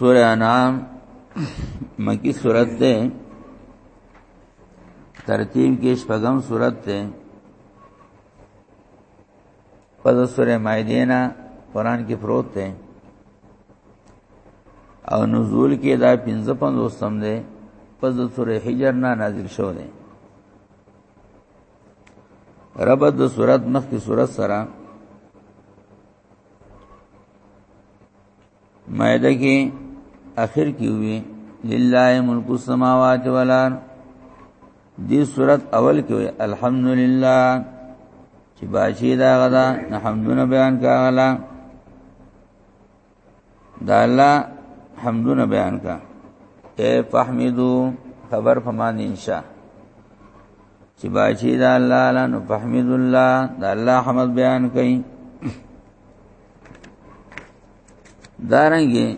سورہ انعام مکی سورت ده ترتیب کې شپږم سورت ده پس سورہ مائده نه قران کې پروت ده او نزول کې دا 55 وسم ده پس سورہ حجر نه نازل شو ده رب د سورت مخ کی سورت سره مایده کې اخر کې وی لله ملک السماوات والارض دې صورت اول کې وی الحمدلله چې باشي دا غدا حمدونه بیان کاغلا دا الله حمدونه بیان کا اے فحمدو خبر فمان انشاء چې باچی دا الله لن فحمد الله دا الله حمد بیان کړي دارنګي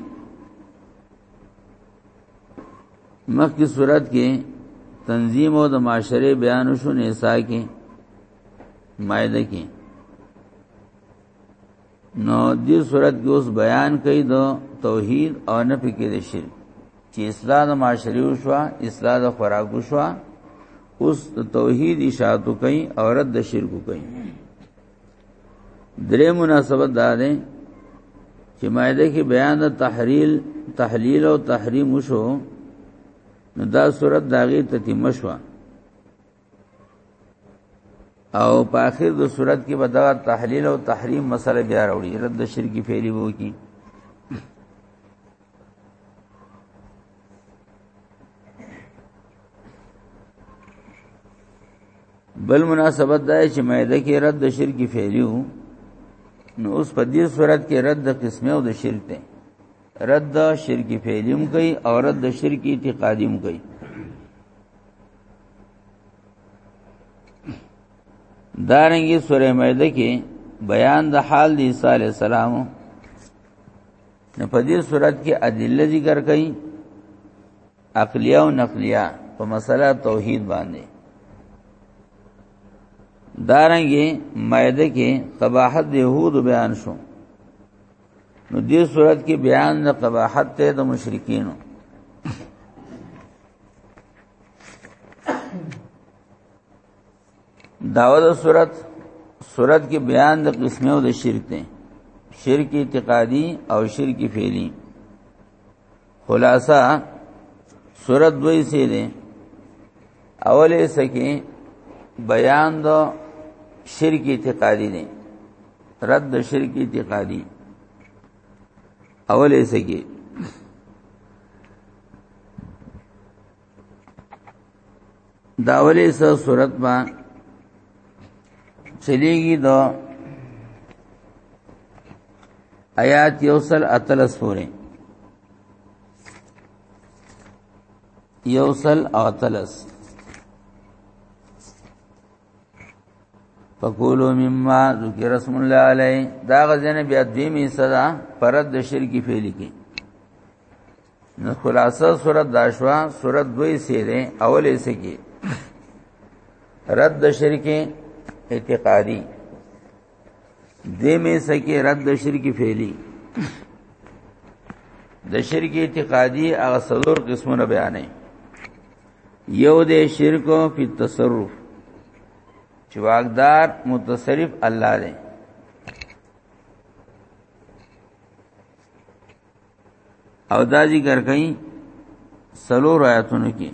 مخکې صورت کې تنظیم او د معاشره بیان شو نساء کې مائده کې نو دې صورت کې اوس بیان کوي د توحید او نه پکې د شرک چې اصلاح د معاشري شو اصلاح د خوراک شو اوس د توحید اشاعت کوي او رد د شرک کوي درې مناسبت دا ده چې مایده کې بیان د تحلیل تحلیل او تحریم شو نو دا صورت داغه تتیمه شو او په اخر د صورت کې به دا تحلیل او تحریم مسله بیا راوړي رد شرکی فعلی وو کی بل مناسبت دا چې مېده کې رد شرکی فعلی وو نو اوس په دې صورت کې رد قسمه او د شرک ته رد شرکی فعلیم کوي او رد شرکی اعتقادیم کوي دارنګي سورې مېده کې بیان د حال دی عیسی علی السلام نو په دې صورت کې ادله ذکر کړي عقلیه او نقلیه په مسله توحید باندې دارنګي مېده کې قباحت د يهود بیان شو نو دې صورت کې بیان د قباحت ته د مشرکینو داوود صورت صورت کې بیان د قسمه او د شرک ته شرک اعتقادي او شرک فعلی خلاصہ سورۃ دوی سي دي اوله سکه بیان دو شرک اعتقادی دي رد شرک اعتقادی اوله سکه داولی سو صورت با چلیگی دو آیات یوصل اتلس پوری یوصل اتلس فقولو مما ذکر رسم الله علی دا غزنه بیا دویمی صدا پرد د شرکی فعلی کی نو خلاصه صورت داشوا صورت دوی سیره اولې سکی رد شرک اعتقادی دیمه سکی رد شرک فعلی د شرک اعتقادی هغه څلور قسمونه بیانې یو د شرک په تصرف چې واقدار متصرف الله دی او دا ذکر کئ سلور آیاتونو کې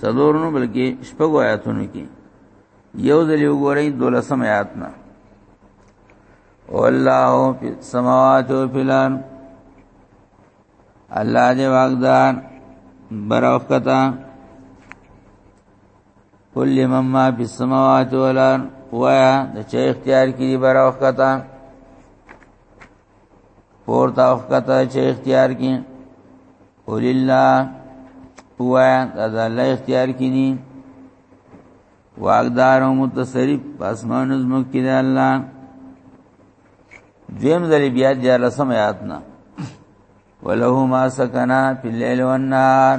سلور نو بلکې شپږ آیاتونو کې یو ځل یو ګورئ دولسم آیات نه والله فی السماوات و فی الارض الله دې واغدان بروختا کل مما فی السماوات و الارض وایا د چا اختیار کړي بروختا پورته او کته چې اختیار کړي قول الله هو دا الله اختیار کړي واقدار او متصرف اسمان زمک کې دی الله دیم ذری بیا د لسم آیاتنا وله ما سکنا فی الليل والنهار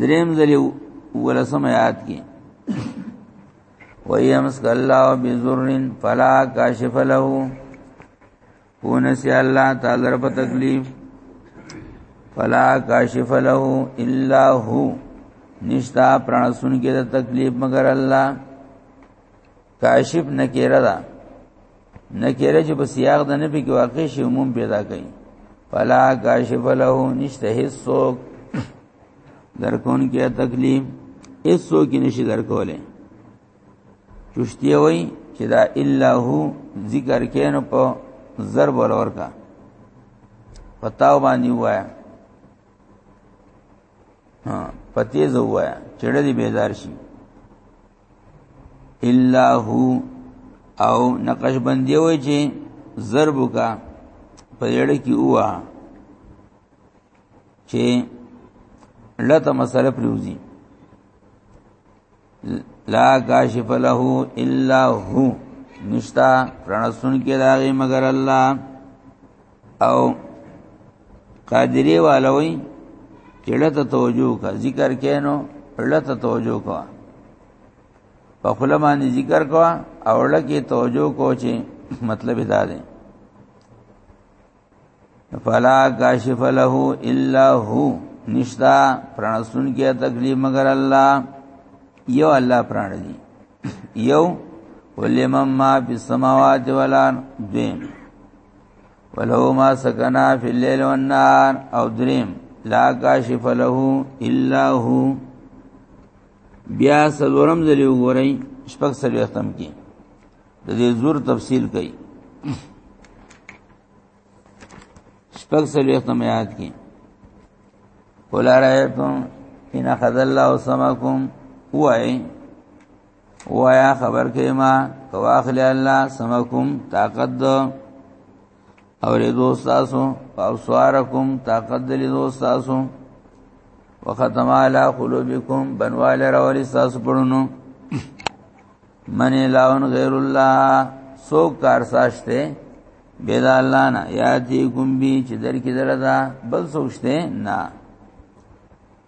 دریم ځلې ولسم آیات کې وَيَمْسَكَ اللَّهُ بِضُرٍّ فَلَا كَاشِفَ لَهُ ونسی الله تعالی رب تکلیف فلا کاشف له الا هو نشتا پرانسون کې د تکلیف مگر الله کاشف نکیره ده نکیره چې په سیاق د نبی کې واقع شي عموم پیدا کوي فلا کاشف له نشته هیڅ څوک درکون کې تکلیف هیڅ څوک نشي درکولې چشتیه وای چې دا الا هو ذکر کین په ضرب ولور کا پتاو باندې وایا ها پتیز وایا چړې دې بیدار شي الا هو او نقش بندي وای چې ضرب کا په یړه کې هوا چې لته مسله پروزي لا کاشف له الا هو نشتا پرانستون کې داغي مگر الله او قادری والوی چړه ته توجه کا ذکر کینو اړه ته توجه کا په خله باندې ذکر کا او اړه کې توجه کو چې مطلب دا دی فلا کاشف له الا هو نشتا پرانسون کې تکلیف مگر الله یو الله پران دی یو ولمم ما فی السماوات والارض ولو ما سکنا فی الليل والنهار او دریم لا کاشف له الا هو بیا سلورم ذلی وګورئ شپږ سره ختم کی د دې زور تفصیل کړي شپږ سره ختم یاد کی قل رایتم ان خذ الله سماکم وای وایا خبر کې ما کواخل الله سمکم طاقت دو او ردو تاسو او سوارکم طاقت دلی دو تاسو وختم علی قلوبکم بنوال راولی تاسو پړونو من لاون غیر الله سو کار ساشته بيد الله نه یاتی کوم بي چې در کې دردا بل سوچته نه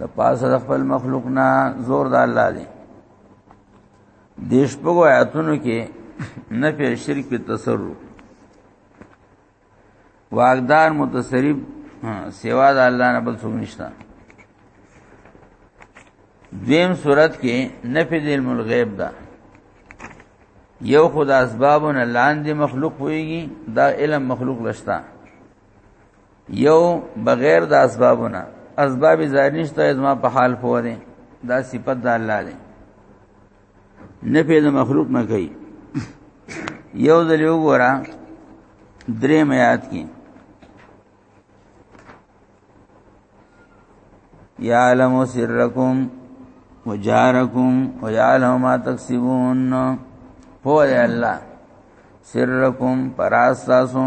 د پاسه د خپل مخلوق نه زور د الله دی دیش په آیاتونو کې نه په شرک په تصرف واغدار متصرف سوا د الله نه بل څوک نشته دیم صورت کې نفی د علم الغیب ده یو خدای اسبابونه لاندې مخلوق ویږي دا علم مخلوق لشتہ یو بغیر د اسبابونه اسباب ظاهر نشته زما په حال پوه دي دا صفت د الله دی نه په مخلوق نه کوي یو ځل یو ګورا درې میات کې یعلم سرکم وجارکم ویعلم ما تکسبون پوه دی الله سرکم پراستاسو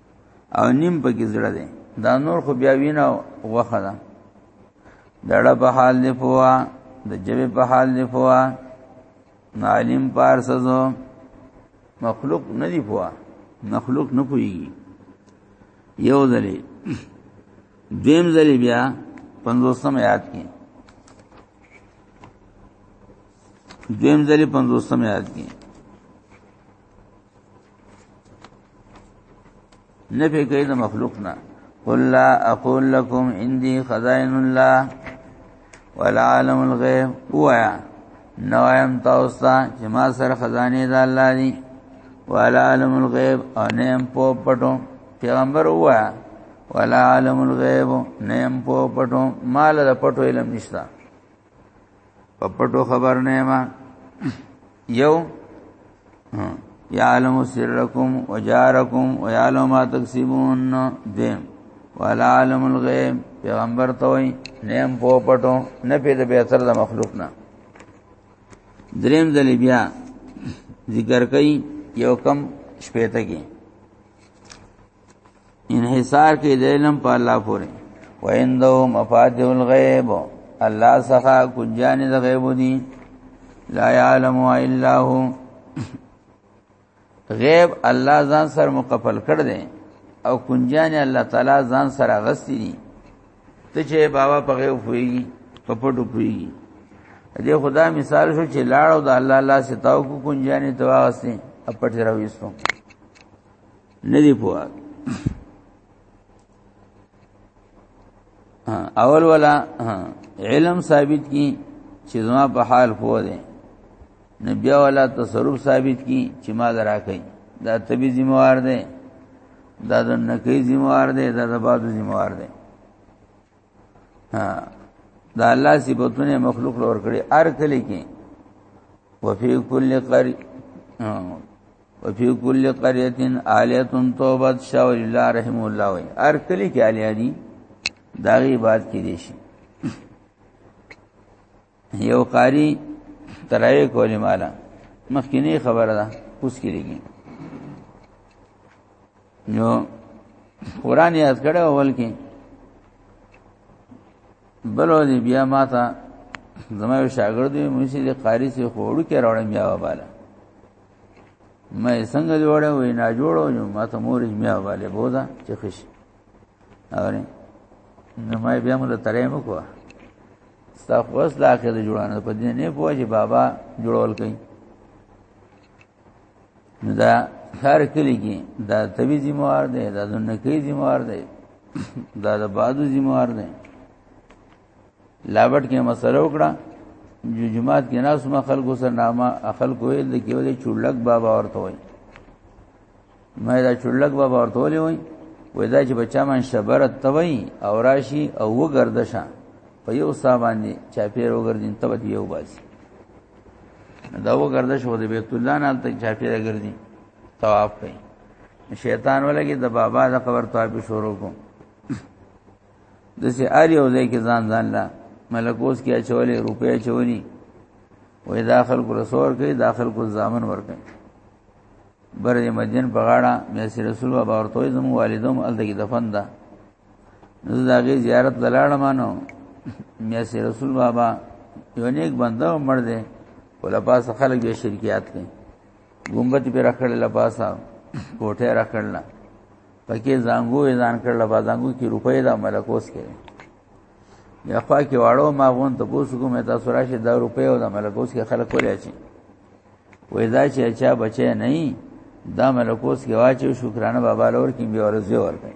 او نیم پکې زړه دی دا نور خو بیا وینا وخه ده دړه په حال دی پوا د جبه په حال دی پوا عالم پار سزو مخلوق نه دی پوا مخلوق نه پوي یو ځلې دیم ځلې بیا 50 یاد کې دیم ځلې 50 یاد کې نه به کوي د مخلوق نه قل لا اقول لكم عندي خزائن الله ولا عالم الغيب وایا نو ایم تاسو ته چې ما سره خزانه د الله دي ولا عالم الغيب او نیم په پټو پیغمبر وایا ولا عالم الغيب نیم په پټو مال د پټو علم نشتا په پټو خبر نه ما یو یعلم سرکم وجارکم ویعلم ما تکسبون دیم ولا عالم الغیب پیغمبر ته وای نیم په پټو نه پیدا به اثر د مخلوق نه دریم ځل بیا ذکر کوي یو کم شپېته کې انحصار کې د علم په الله پورې وینده مفاتيح الغیب الله څخه کنجان د غیب دي لا يعلم الا هو غیب الله ځان سره مقفل کړ دې او کنجان الله تعالی ځان سره غستی دي ته چې بابا په غیب پويږي په پټو پويږي دې خدا مثال شو چې لاړو د الله الله ستاو کو کنجانې تواغستې اپټ راويستو نه دی پوهه اول ولا علم ثابت کی چې زما په حال پوه دی نبی والا تصرف ثابت کی چې ما درا کوي دا طبي ذمہوار دی دا د نکي ذمہوار دی دا د بادو ذمہوار دی ها دا الله صفاتونه مخلوق لور کړی ار کلی کې وفي کل قر وفي كل قريه اليه توبه شاول الله رحم الله وي ار کلی کې الیا دي داغي بات کې دي شي یو قاری ترای کولې مالا مخکینی خبره ده اوس کې لګي نو قران یاد کړه اول کې بلو دی بیا ماته زما شاګرد مې مې سي قاری سي خوړو کې راوړم بیا وباله مې څنګه جوړه وې نه جوړو نو ما ته مور میا والے بوزا چې خوش اورې نو مې بیا موږ ترې مو کو ستا خوښ لا کې جوړانه په دې نه پوه چې بابا جوړول کئ نو دا هر کلی کې دا طبي ذمہوار دی دا دنکې ذمہوار دی دا د بادو ذمہوار دی لاوټ کې مسله وکړه جمعات کې ناس ما خلکو سره نامه خلکو یې د کې ولې چړلک بابا ورته وای مې دا چړلک بابا ورته ولې وای وای دا چې بچا من شبرت توي او راشي او وګردشه په یو سا باندې چا پیر وګرځین ته به یو باسي دا وګردش و د بیت الله نه تک چا پیر ګرځي طواف کوي شیطان ولګي د بابا د قبر طواف شروع کوم د سي ار یو ځای کې ځان ځان لا ملکوس کې اچولې روپې اچولې وې داخل کو رسور کې داخل کو ځامن ور کوي بر مدین په غاړه مې سي رسول بابا ورته زمو والدوم ال دغه دفن ده نو داګه زیارت لاله مانو مې سي رسول بابا یو نیک بنده مړ دی ولا پاس خلک به شرکیات کوي ګمبت په راخړل لپاسا کوټه راخړل پکې زنګو یې ځان کړل با زنګو کې روپۍ دا ملکوس کې یا خوا کې واړو ما غون ته پوس کوم ته سراشه دا روپۍ او دا ملکوس کې خلک کولای شي وې دا چې اچا بچي نه دا ملکوس کې واچو شکرانه بابا لور کې به ورځي ورکړي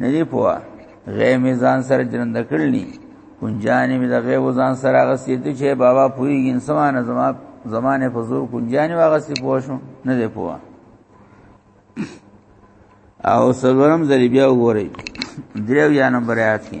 نه دی پوه غیب می ځان سره جنند کړلنی کنجانی می د غیب ځان سره غسی ته چې بابا پوری انسان زما زمانه په زور کنجانی واغسی پوه شو نه دی پوه او سلورم ذری بیا وګورئ دریو یا نمبر آیات کې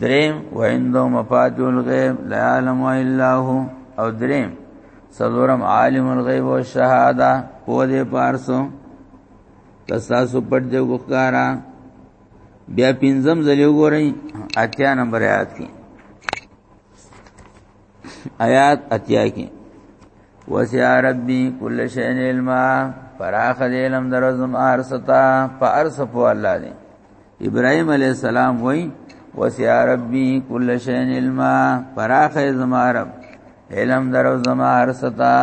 دریم وعندو مفاتيح الغیب لا علم الا هو او دریم سلورم عالم الغیب او شهاده په دې پارسو تاسو پټ دی وکارا بیا پینځم ځلې وګورئ اتیا نمبر آیات کې آیات اتیا کې وسع ربي کل شيء علما فراخ دې علم درزم ارستا فارس په الله دې ابراهيم عليه السلام وای وسع ربي کل شيء علما فراخ زما رب علم درزم ارستا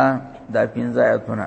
دا پنځه آیتونه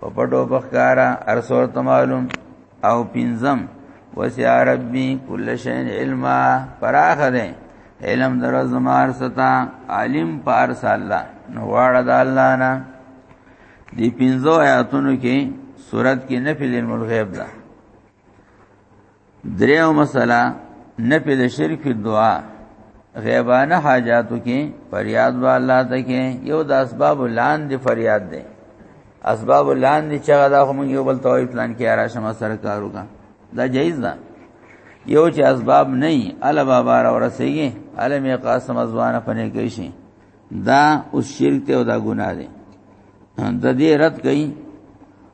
په پټو بخکارا ارسور تمالم او پنزم وسع ربی کل شین علما پراخ ده علم در زمار ستا عالم پار سالا نو واړه د الله نه دی پنځو آیاتونو کې صورت کې نفی للمغیب ده دریو مسله نفی د شرک فی دعا غیبانه حاجاتو کې فریاد و الله ته کې یو د اسباب لاندې فریاد ده اسباب لاندې چې دا هم یو بل توي پلان کې را شمه سره کارو کا دا جایز ده یو چې اسباب نه ای ال بابا را ورسیږي ال می قاسم ازوانه پنه کوي شي دا اوس شرک ته او دا ګناه ده د دې رد کئ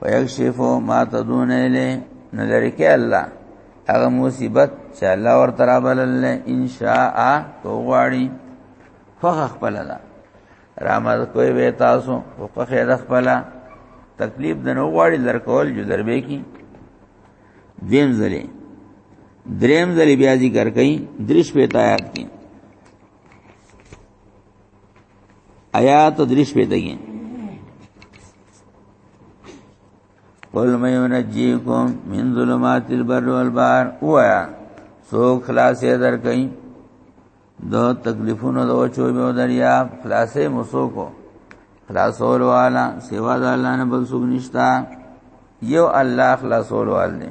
ويكشف ما تدون اله نو لري کې الله هغه مصیبت چې الله ورته را بلل ان شاء کوغواړي فخ خپل ده رحمت کوي به تاسو او په خیر خپل تکلیف د نو غواړي لرکول جو دربه کی دیم زلي دریم زلي بیا ذکر کئ درش په آیات کې آیات درش پیدګي قل مې ونجيكم من ظلمات البر والبحر وایا سو خلاصې درکې دو تکلیفونو دو چوي به دریا خلاصې مسو کو خلاصول والا سیوا د الله نه بل څوک نشتا یو الله خلاصول والنه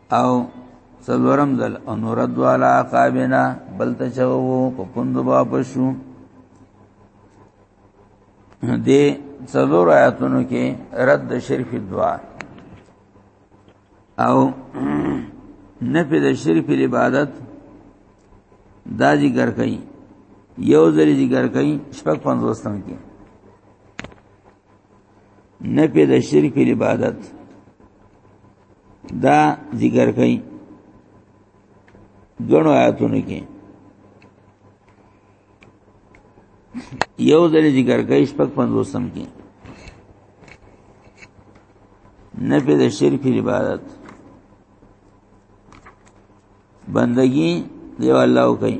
او څلورم ځل او نور دوالا قابنا بل ته چغو په پوند واپس شو دې څلور آیاتونو کې رد شرک دعا او نفي د شرک عبادت دا ذکر کړي یو ځل ذکر کړي شپږ پنځوستم کې نه په د شرک په عبادت دا ذکر کړي دونو آیاتونو کې یو ځل ذکر کړي شپږ پنځوسم کې نه په د شرک په عبادت بندگی دیو الله کوي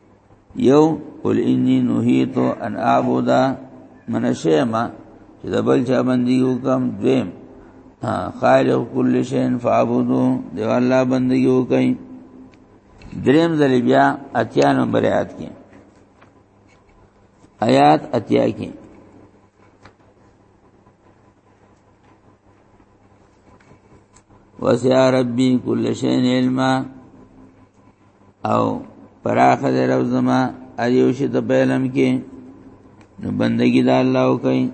یو قل انی نهیت ان اعبد من شیما چې د بل چا باندې وکم دویم خالق کل شی فعبدو دی الله باندې وکم دریم ځل بیا اتیا نمبر آیات کې آیات اتیا کې وسع ربي كل شيء علما او پراخ دې رب زما ايو شي ته علم کې نو بندگی دا الله وکي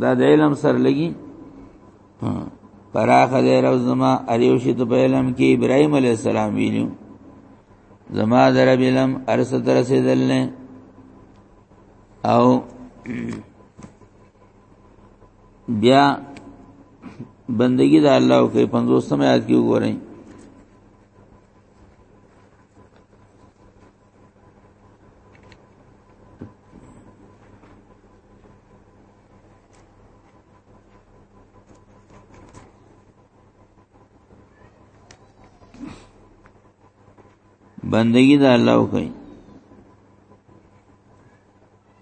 دا د علم سر لګي پراخ دې رب زما ايو شي ته علم کې ابراهيم عليه السلام ویلو زما در علم ارس تر رسیدل نه او بیا بندگی د الله او کې 50 مې یاد کې وګورئ بندگی د الله وکړي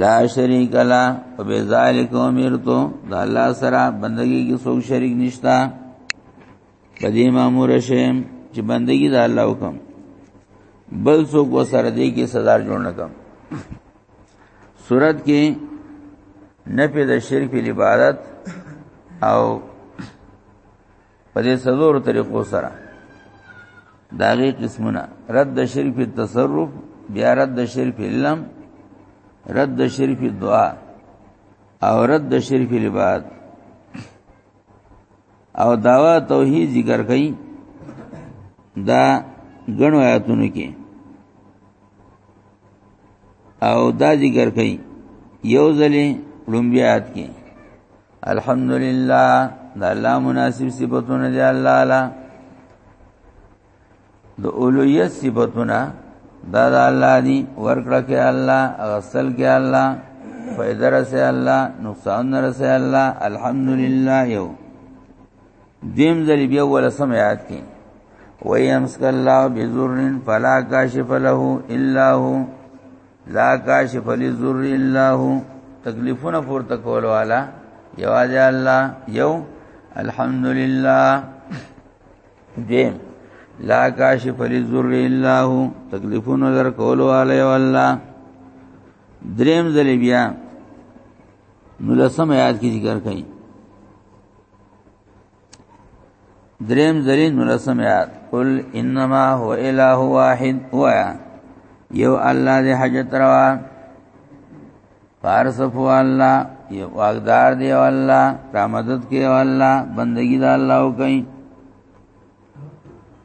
لا شریک لا او بذالک امرتو د الله سره بندگی کې څوک شریک نشتا په دې مامور شم چې بندگی د الله وکم بل څوک وسره دې کې سزا جوړ نکم صورت کې نفي د شرک په عبادت او په دې څلورو طریقو سره داغي قسمونه رد شرف تصرف بیا رد شرف علم رد شرف دعا او رد شرف لباد او داوا توحید ذکر کئ دا غنو آیاتونو کې او دا ذکر کئ یو ځلې لومبیات کې الحمدلله د الله مناسب صفاتونه دی الله اعلی د اولویت صفاتونه دا د الله دی ورکړه کې الله غسل کې الله فائدہ رسې الله نقصان رسې الله الحمدلله یو دیم ذری بیا ول سم یاد کې ویمسک الله بذرن فلا کاشف له الا هو لا کاشف لذر الله تکلیفونه پورته کول والا یوازې الله یو الحمدلله دیم لا کاشف لذر الله تکلیفونه در کول والا یو الله دریم ځل بیا نو لسم آیات کې ذکر کړي دریم ذری نورسم یاد قل انما هو اله واحد وایا یو الله دې حاجت روا فارسف الله یو واغدار دی الله را مدد کوي الله بندگی دا الله کوي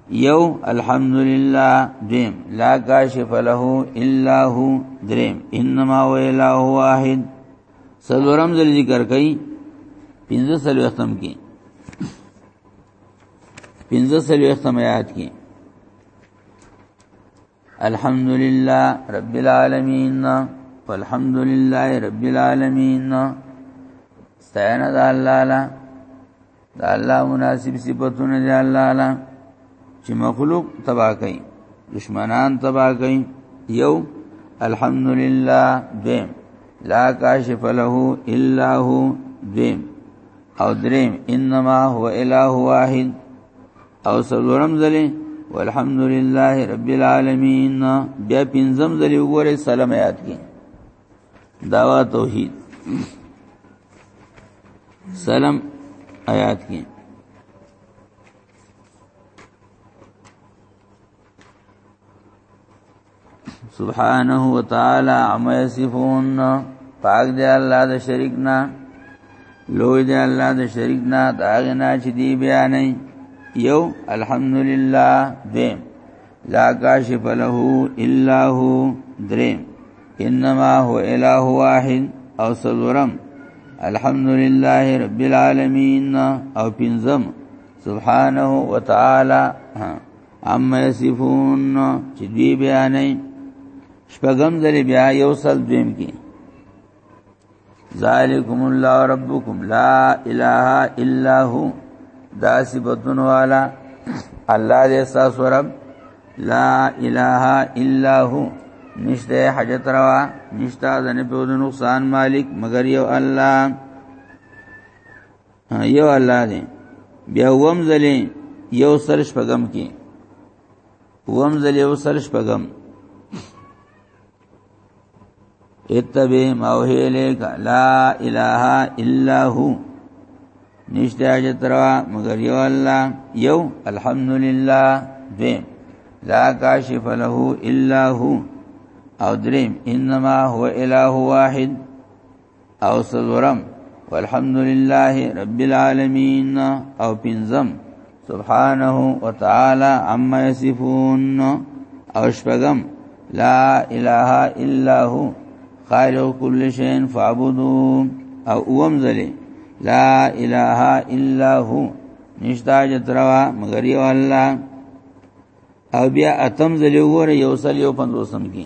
یو الحمدلله دیم لا کاشف له الا هو دریم انما هو اله واحد سلورم ځل ذکر کوي پنځه سلو ختم کې پنځه سلو ختم آیات کې الحمد لله رب العالمین والحمد لله رب العالمین استعنا الله دا الله مناسب صفاتونه دی الله اعلی چې مخلوق تبا کوي دشمنان تبا کوي یو الحمدلله دیم لا کاشف له الا هو دیم او دریم انما هو اله واحد او سلورم ذلی والحمد لله رب العالمین بیا پنځم ذلی وګوره سلام یاد کړئ داوا توحید سلام آیات کې سبحانه وتعالى عما يصفون پاک دی الله د شریک نه لوی دی الله د شریک نه دا غنا چې دی بیان یو الحمدلله دیم لا کاشف له الا هو دریم انما هو اله واحد او سلورم الحمدلله رب العالمین او پنځم سبحانه وتعالى اما یصفون چې دی بیانې شپږم ځلې بیا یو سل دیم کې ذالکم الله ربکم لا اله الا هو دا صفاتون والا الله دې تاسو رب لا اله الا هو نشته حاجت روا نشته د نه په نقصان مالک مگر یو الله یو الله دې بیا وم زلې یو سرش پغم کې وم زلې یو سرش پغم اتبع ما وحی الیک لا اله الا هو نشته اجترا مگر یو الله یو الحمدلله دې لا کاشف له الا هو او دریم انما هو اله واحد او سلورم والحمد لله رب العالمین او پنځم سبحانه وتعالى عما يصفون او شپږم لا اله الا هو خالق كل شيء فاعبدوه او اوم ذلی لا اله الا هو نشتا جتروا مگر یو الله او بیا اتم ذلی وره یو سل یو پندوسم کی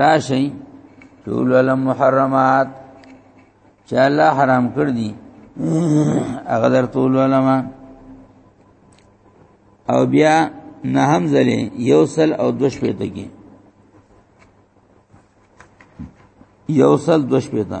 راشي ټول علم محرمات چې الله حرام کړ دي هغه در ټول علماء او بیا نه هم زلې یو سل او دوش پېته کې یو سل دوش پېته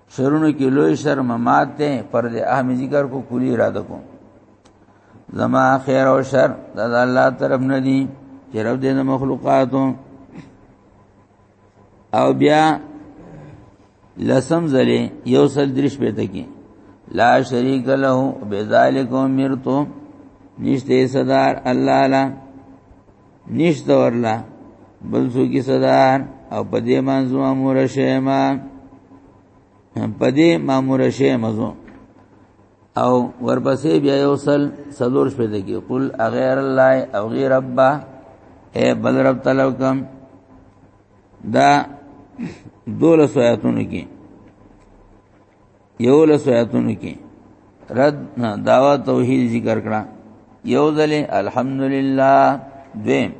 شرونو کې لوی شر ممات ته پر دې اهم ذکر کو کلی اراده کوم زما خیر او شر د الله طرف نه دي چې رب دې نه مخلوقاتو او بیا لسم زلی یو سل درش پیتا کی لا شریک له بذالک امرتو نشته صدر الله لا نشته ورلا بل څوکي صدا او په دې منځو امور شیما په دې مامور شیما زو او ورپسې بیا یو سل سلور شپې دګي قل اغیر الله او غیر رب اے بل رب تعالی کوم دا دولس آیاتونو کې یو لس آیاتونو کې رد داوا توحید ذکر کړه یو ځل الحمدلله دویم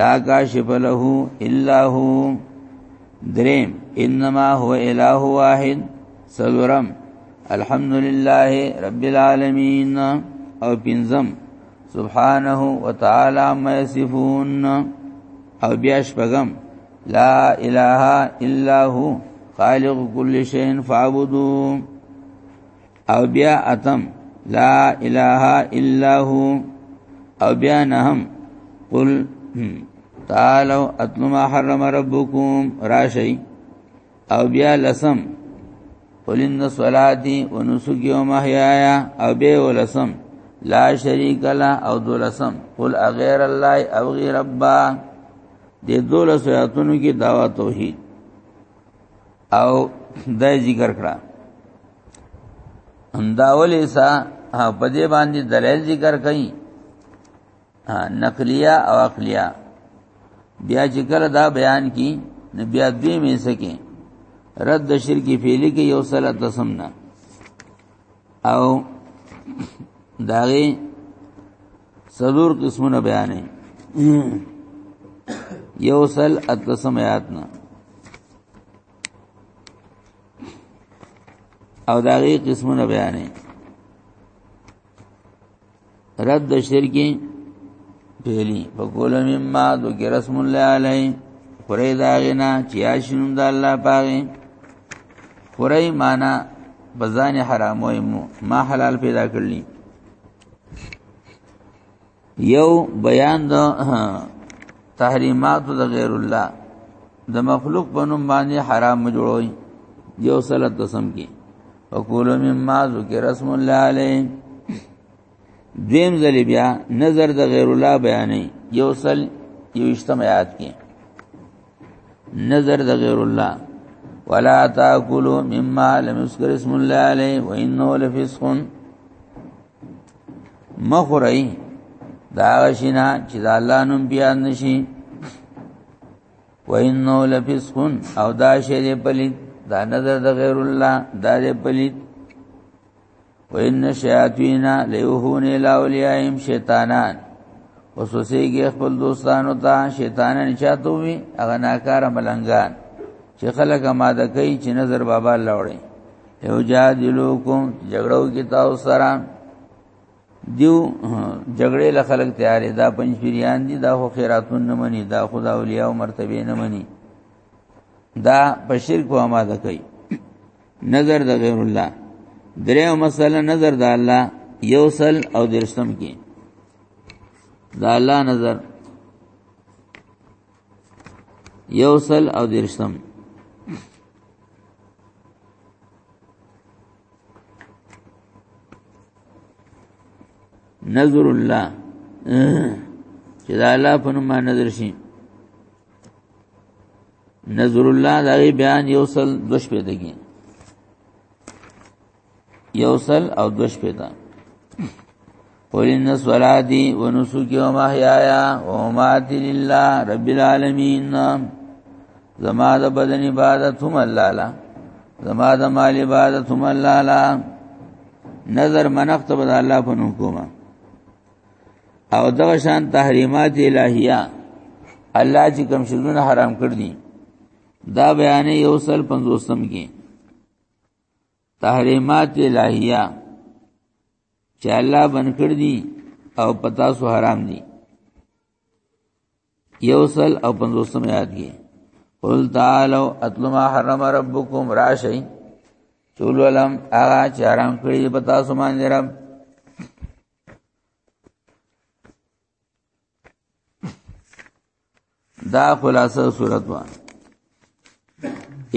لا کاشف له الا هو دریم انما هو اله واحد سلورم الحمدلله رب العالمین او پنځم سبحانه وتعالى ما يصفون او بیا شپغم لا اله الا هو خالق كل شيء فاعبدوه او بیا اتم لا اله الا هو او بیا نهم قل تعالوا اتل ما حرم ربكم راشي او بیا لسم قل ان صلاتي ونسكي ومحياي او بیا ولسم لا شريك له او دولسم قل اغير الله او غير ربا د دولس آیاتونو کې داوا توحید او دای ذکر کړه همداولې سا په دې باندې دلیل ذکر کړي نقلیه او عقلیه بیا چې کله دا بیان کی نو بیا دوی مې سکے رد شرک فعلی کې یو سره تسمنا او داغه څلور قسمونه بیانې یو سل اتلسم آیات نه او داغي قسمونه بیانې رد د شرکی پهلی فقول مما دو کی رسم الله علی خورای داغینا چیا شنم دا اللہ پاگی خورای مانا بزان حراموی مو ما حلال پیدا کرلی یو بیان د تحریمات د غیر الله د مخلوق په نوم باندې حرام جوړوي یو سره قسم کې وقولو مما ذکر اسم الله علیه دیم ځلې بیا نظر د غیر الله بیانې یو سل یو اشتمایات کې نظر د غیر الله ولا تاكلوا مما لم يذكر اسم الله عليه وانه لفسق مخری دا شینا چې د الله نوم بیان نشي وانه لفسق او دا شی دی پلیت دا نظر د غیر الله دا دی پلیت وان شیاطین لیوهون الی اولیاءهم شیطانان خصوصي کې خپل دوستانو ته شیطانان چاته وي هغه ناکار ملنګان چې خلک ماده کوي چې نظر بابا لوړي یو جادلوکم جګړو کې تاسو سره دیو جګړې له خلک تیارې دا پنځ پیران دي دا خو خیراتون نه مني دا خدا اولیاء او مرتبه نه مني دا په شرک په آماده کوي نظر د غیر الله دریو مسله نظر د الله یو سل او درسم کې د الله نظر یو سل او درسم نظر الله چې دا الله په نوم نظر شي نظر الله دا بیان یو سل دوش پیدګي یو سل او دوش پیدا قل ان صلاتي ونسكي ومحياي ومماتي لله رب العالمين زما د بدن عبادت هم الله لا زما د مال عبادت هم الله لا نظر منخت بد الله په نوم کومه او دغه شان تحریمات الهیه الله چې کوم شیونه حرام کړ دي دا بیان یو سل 50 کې تحریمات الہیہ چې الله بن کړ دي او پتا سو حرام دي یو سل او پنځوسم یاد کی قل تعالوا اتل ما حرم ربکم راشی چول ولم اغا چې حرام کړی پتا سو باندې رب دا خلاصه صورت وا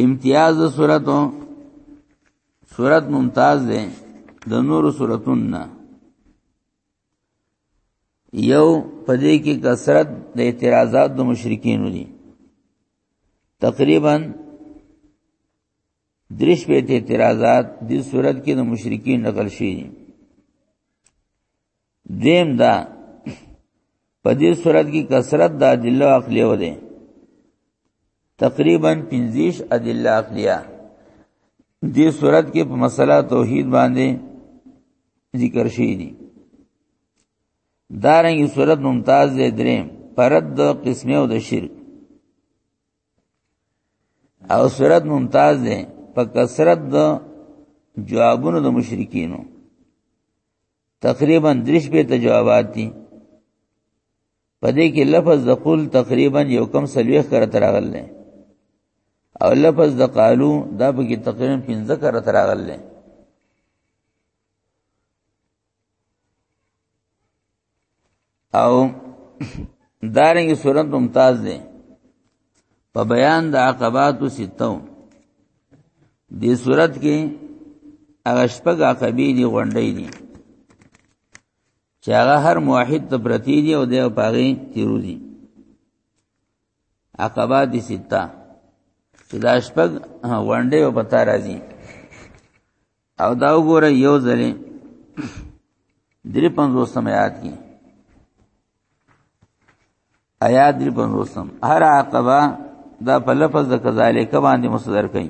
امتیاز صورتو صورت ممتاز ده د نور صورتون نه یو پدې کې کثرت د اعتراضات د مشرکین دي تقریبا دریش په اعتراضات د صورت کې د مشرکین نقل شي دیم دا په دې صورت کې کثرت د ادله عقلیه و ده تقریبا 50 ادله عقلیه دې صورت کې په مسله توحید باندې ذکر شي دي دارنګي صورت ممتاز دې دریم پرد د قسمه او د شرک او صورت ممتاز ده په کثرت د جوابونو د مشرکینو تقریبا درش به ته جوابات دي پدې کې لفظ د قول تقریبا یو کم سلويخ کر تراغل نه او لفظ د قالو دا به کې تقریبا 15 کر تراغل نه او دارنګ صورت ممتاز دی په بیان د عقبات ستو دې صورت کې هغه شپږ عقبې دي غونډې دي چې هغه هر موحد ته پرتی دي او د پاغي تیرو دي عقبات سته چې دا شپږ غونډې او پتا راځي او دا وګوره یو ځلې درې پنځوسم آیات کې آیات درې پنځوسم هر عقبه دا په لفظ د کذالک باندې مصدر کړي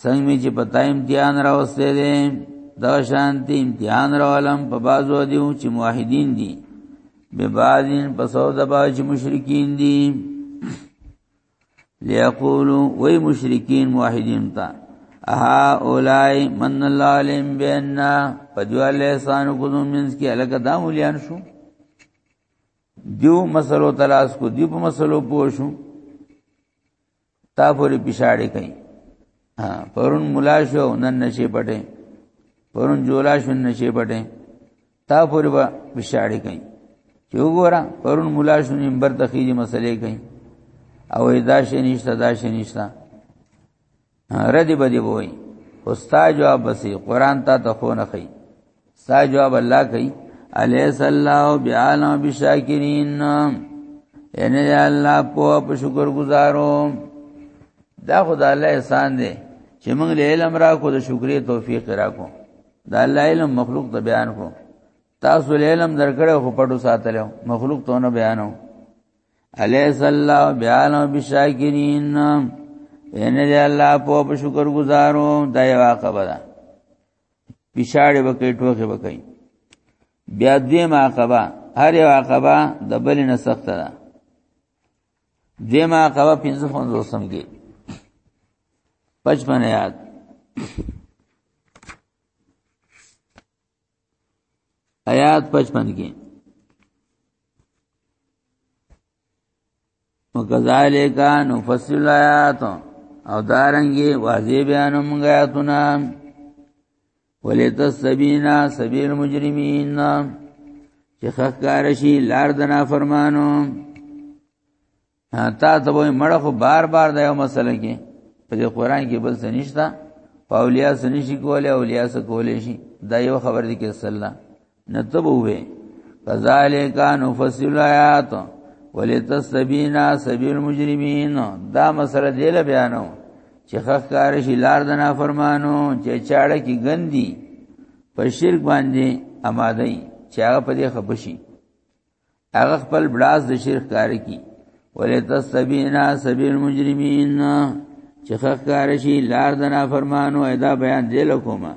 څنګه می چې پتا امتحان راوستې دي دا شانتی امتحان راولم په بازو دیو چې موحدین دي به بازین په سود باج مشرکین دي ليقولوا وای مشرکین موحدین تا اها اولای من الله علم بیننا پدوال لسان کو منس کی الګ دا مولیان شو دیو مسلو تلاش کو دیو په مسلو پوښو تا پوری پښاړې کوي ها پرون ملا شو نن نشي پټه پرون جولا شو نن نشي پټه تا پوری با پښاړې کوي چې وګوره پرون ملا شو نمبر د خېږي مسلې کوي او دا شي نشته دا شي نشته ردی بدی وای استاد جواب بسې قران ته ته خو نه خي ستا جواب الله کوي الیس الله بعالم بشاکرین ان الله په په شکر گزارو دا خدای الله احسان دی چې موږ له علم را کو د شکرې توفیق را کو دا الله علم مخلوق ته بیان کو تاسو له علم درکړې خو پټو ساتلو مخلوق ته نه بیانو الیس الله بعالم بشاکرین ان الله په شکر گزارو دا یو عقبه ده پیشاړې وکړي ټوکې وکړي بیا دې ماقبه هر یو عقبه د بل نه سخت ده دې ماقبه 55 سم کې 55 یاد آیات 55 کې وکذالک نفصل الایات او دارنګي واضح بیانو موږ آیاتونه ولتسبینا سبیل مجرمین چې خکار شي لار د نافرمانو تا ته وای مړ خو بار بار دا یو مسله کې په دې قران کې بل څه نشته اولیاء څه نشي کولای اولیاء څه کولای شي دا یو خبر دي کې صلی الله نتبوه کذالک نفصل آیات ولتسبینا سبیل مجرمین دا مسله دی له بیانو چې خخکار شي لار د نافرمانو چې چاړه کې ګندي په شرک باندې آماده چې هغه په دې خپشي هغه خپل بلاس د شرک کار کی ولتسبینا سبیل مجرمین چې خخکار شي لار د نافرمانو ادا بیان دی لکوما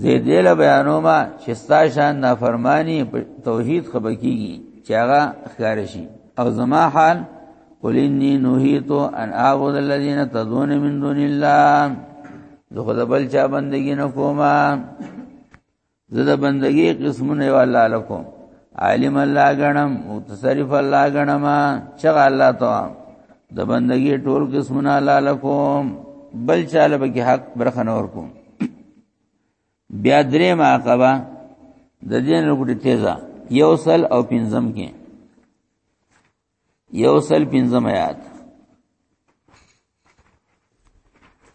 زه دې له بیانوم چې ستا شان نافرمانی توحید خبکیږي چې هغه ښکار شي او زما حال قل انی نهیت ان اعبد الذین تدعون من دون الله زه خدای بل چا بندگی نه کومه زه د بندگی قسمونه والله لکم عالم الله غنم متصرف الله غنم چغه الله تو د بندگی ټول قسمونه الله لکوم بل چاله به حق برخنه ور کوم بیا درې ماقبه د دین لګټی تیزا یو سل او پنځم کې یو سل پنځم آیات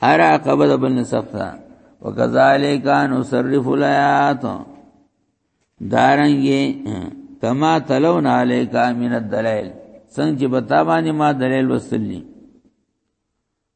هر عقبه د بل سخت ده وکذالک نصرف الایات دارنګي کما تلون علیک من الدلائل څنګه چې بتا باندې ما دلیل وسلی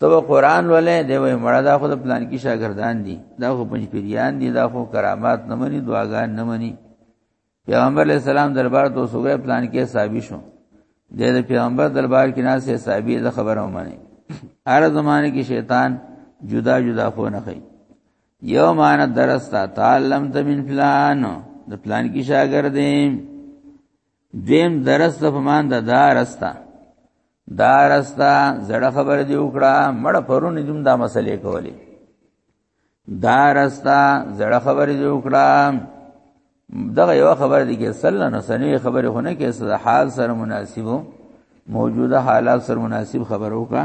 ته قرآن ولې دی وای مړه دا خو د پلان کې شاګردان دي دا خو پنځ پیریان دي دا خو کرامات نه مني دعاګان نه مني پیغمبر علیہ السلام دربار ته وسوګه پلان کې صاحب شو د پیغمبر دربار کې ناس صاحب د خبره ومني هر زمانه کې شیطان جدا جدا خو نه کوي یو مان درستا تعلم ته من فلان د پلان کې شاګرد دی دیم درس د فمان د دارستا دارستا زړه خبر دی وکړه مړ پرون دوم دا مسلې کولې دارستا زړه خبر دی وکړه دغه یو خبر دی کې صلی الله علیه خبر خو نه کې صد حال سره مناسبو موجوده حالات سره مناسب خبر وکړه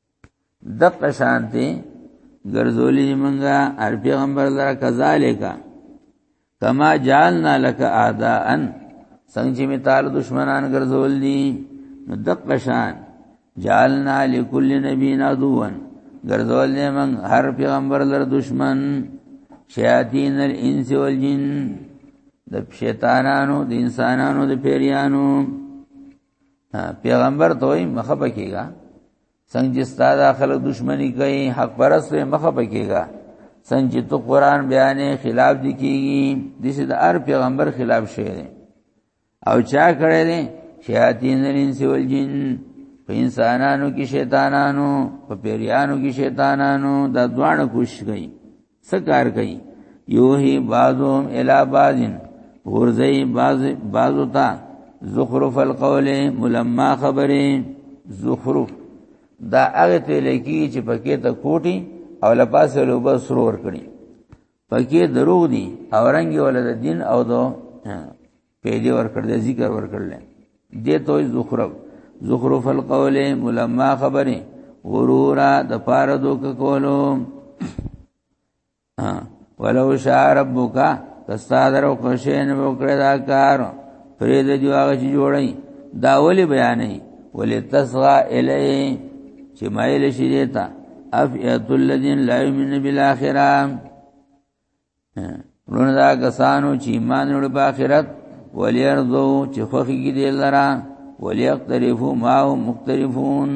دقه شانته ګرځولې منګه هر پیغمبر لره کذالک کما جعلنا لك اعداءن څنګه چې می تعالی دشمنان ګرځول دي نو دقه شان جعلنا لكل نبي عدوان ګرځول دي من هر پیغمبر لره دشمن شیاطین الانس والجن د شیطانانو د انسانانو د پیریانو پیغمبر ته وایي مخه پکېګا څنګه چې ستاسو خلک دښمنی کوي حق پرست وي مخه پکېګا څنګه چې تو قران بیانې خلاف دي کیږي د دې د هر پیغمبر خلاف شي او چا کړی دی شیاطین الانس والجن په انسانانو کې شیطانانو په پیریانو کې شیطانانو دا دوانه کوشش کوي سکار کئ یوهی بعضهم الی بعض ورزی بعض بعضو تا زخرف القول ملما خبره زخرف دا هغه ته لکی چې پکې ته کوټي او لپاسه لوبه سرور کړي پکې دروغ دي او رنګي ولر دین او دو پیدې ورکړ دې ذکر ورکړل دې ته زخرف زخرف القول ملما خبره غرورا د پاره دوک کولو ولو شاء ربک کستادر او کوشین وکړه دا کار پرې دې دی هغه چې جوړی دا ولې بیانې ولې تصغى الی چې مایل شي دیتا افئت الذین لا یؤمنون بالآخرہ ورونه دا کسانو چې ایمان لري په آخرت وليرضو چې خوخي کې دي لرا وليقترفو ما هو مختلفون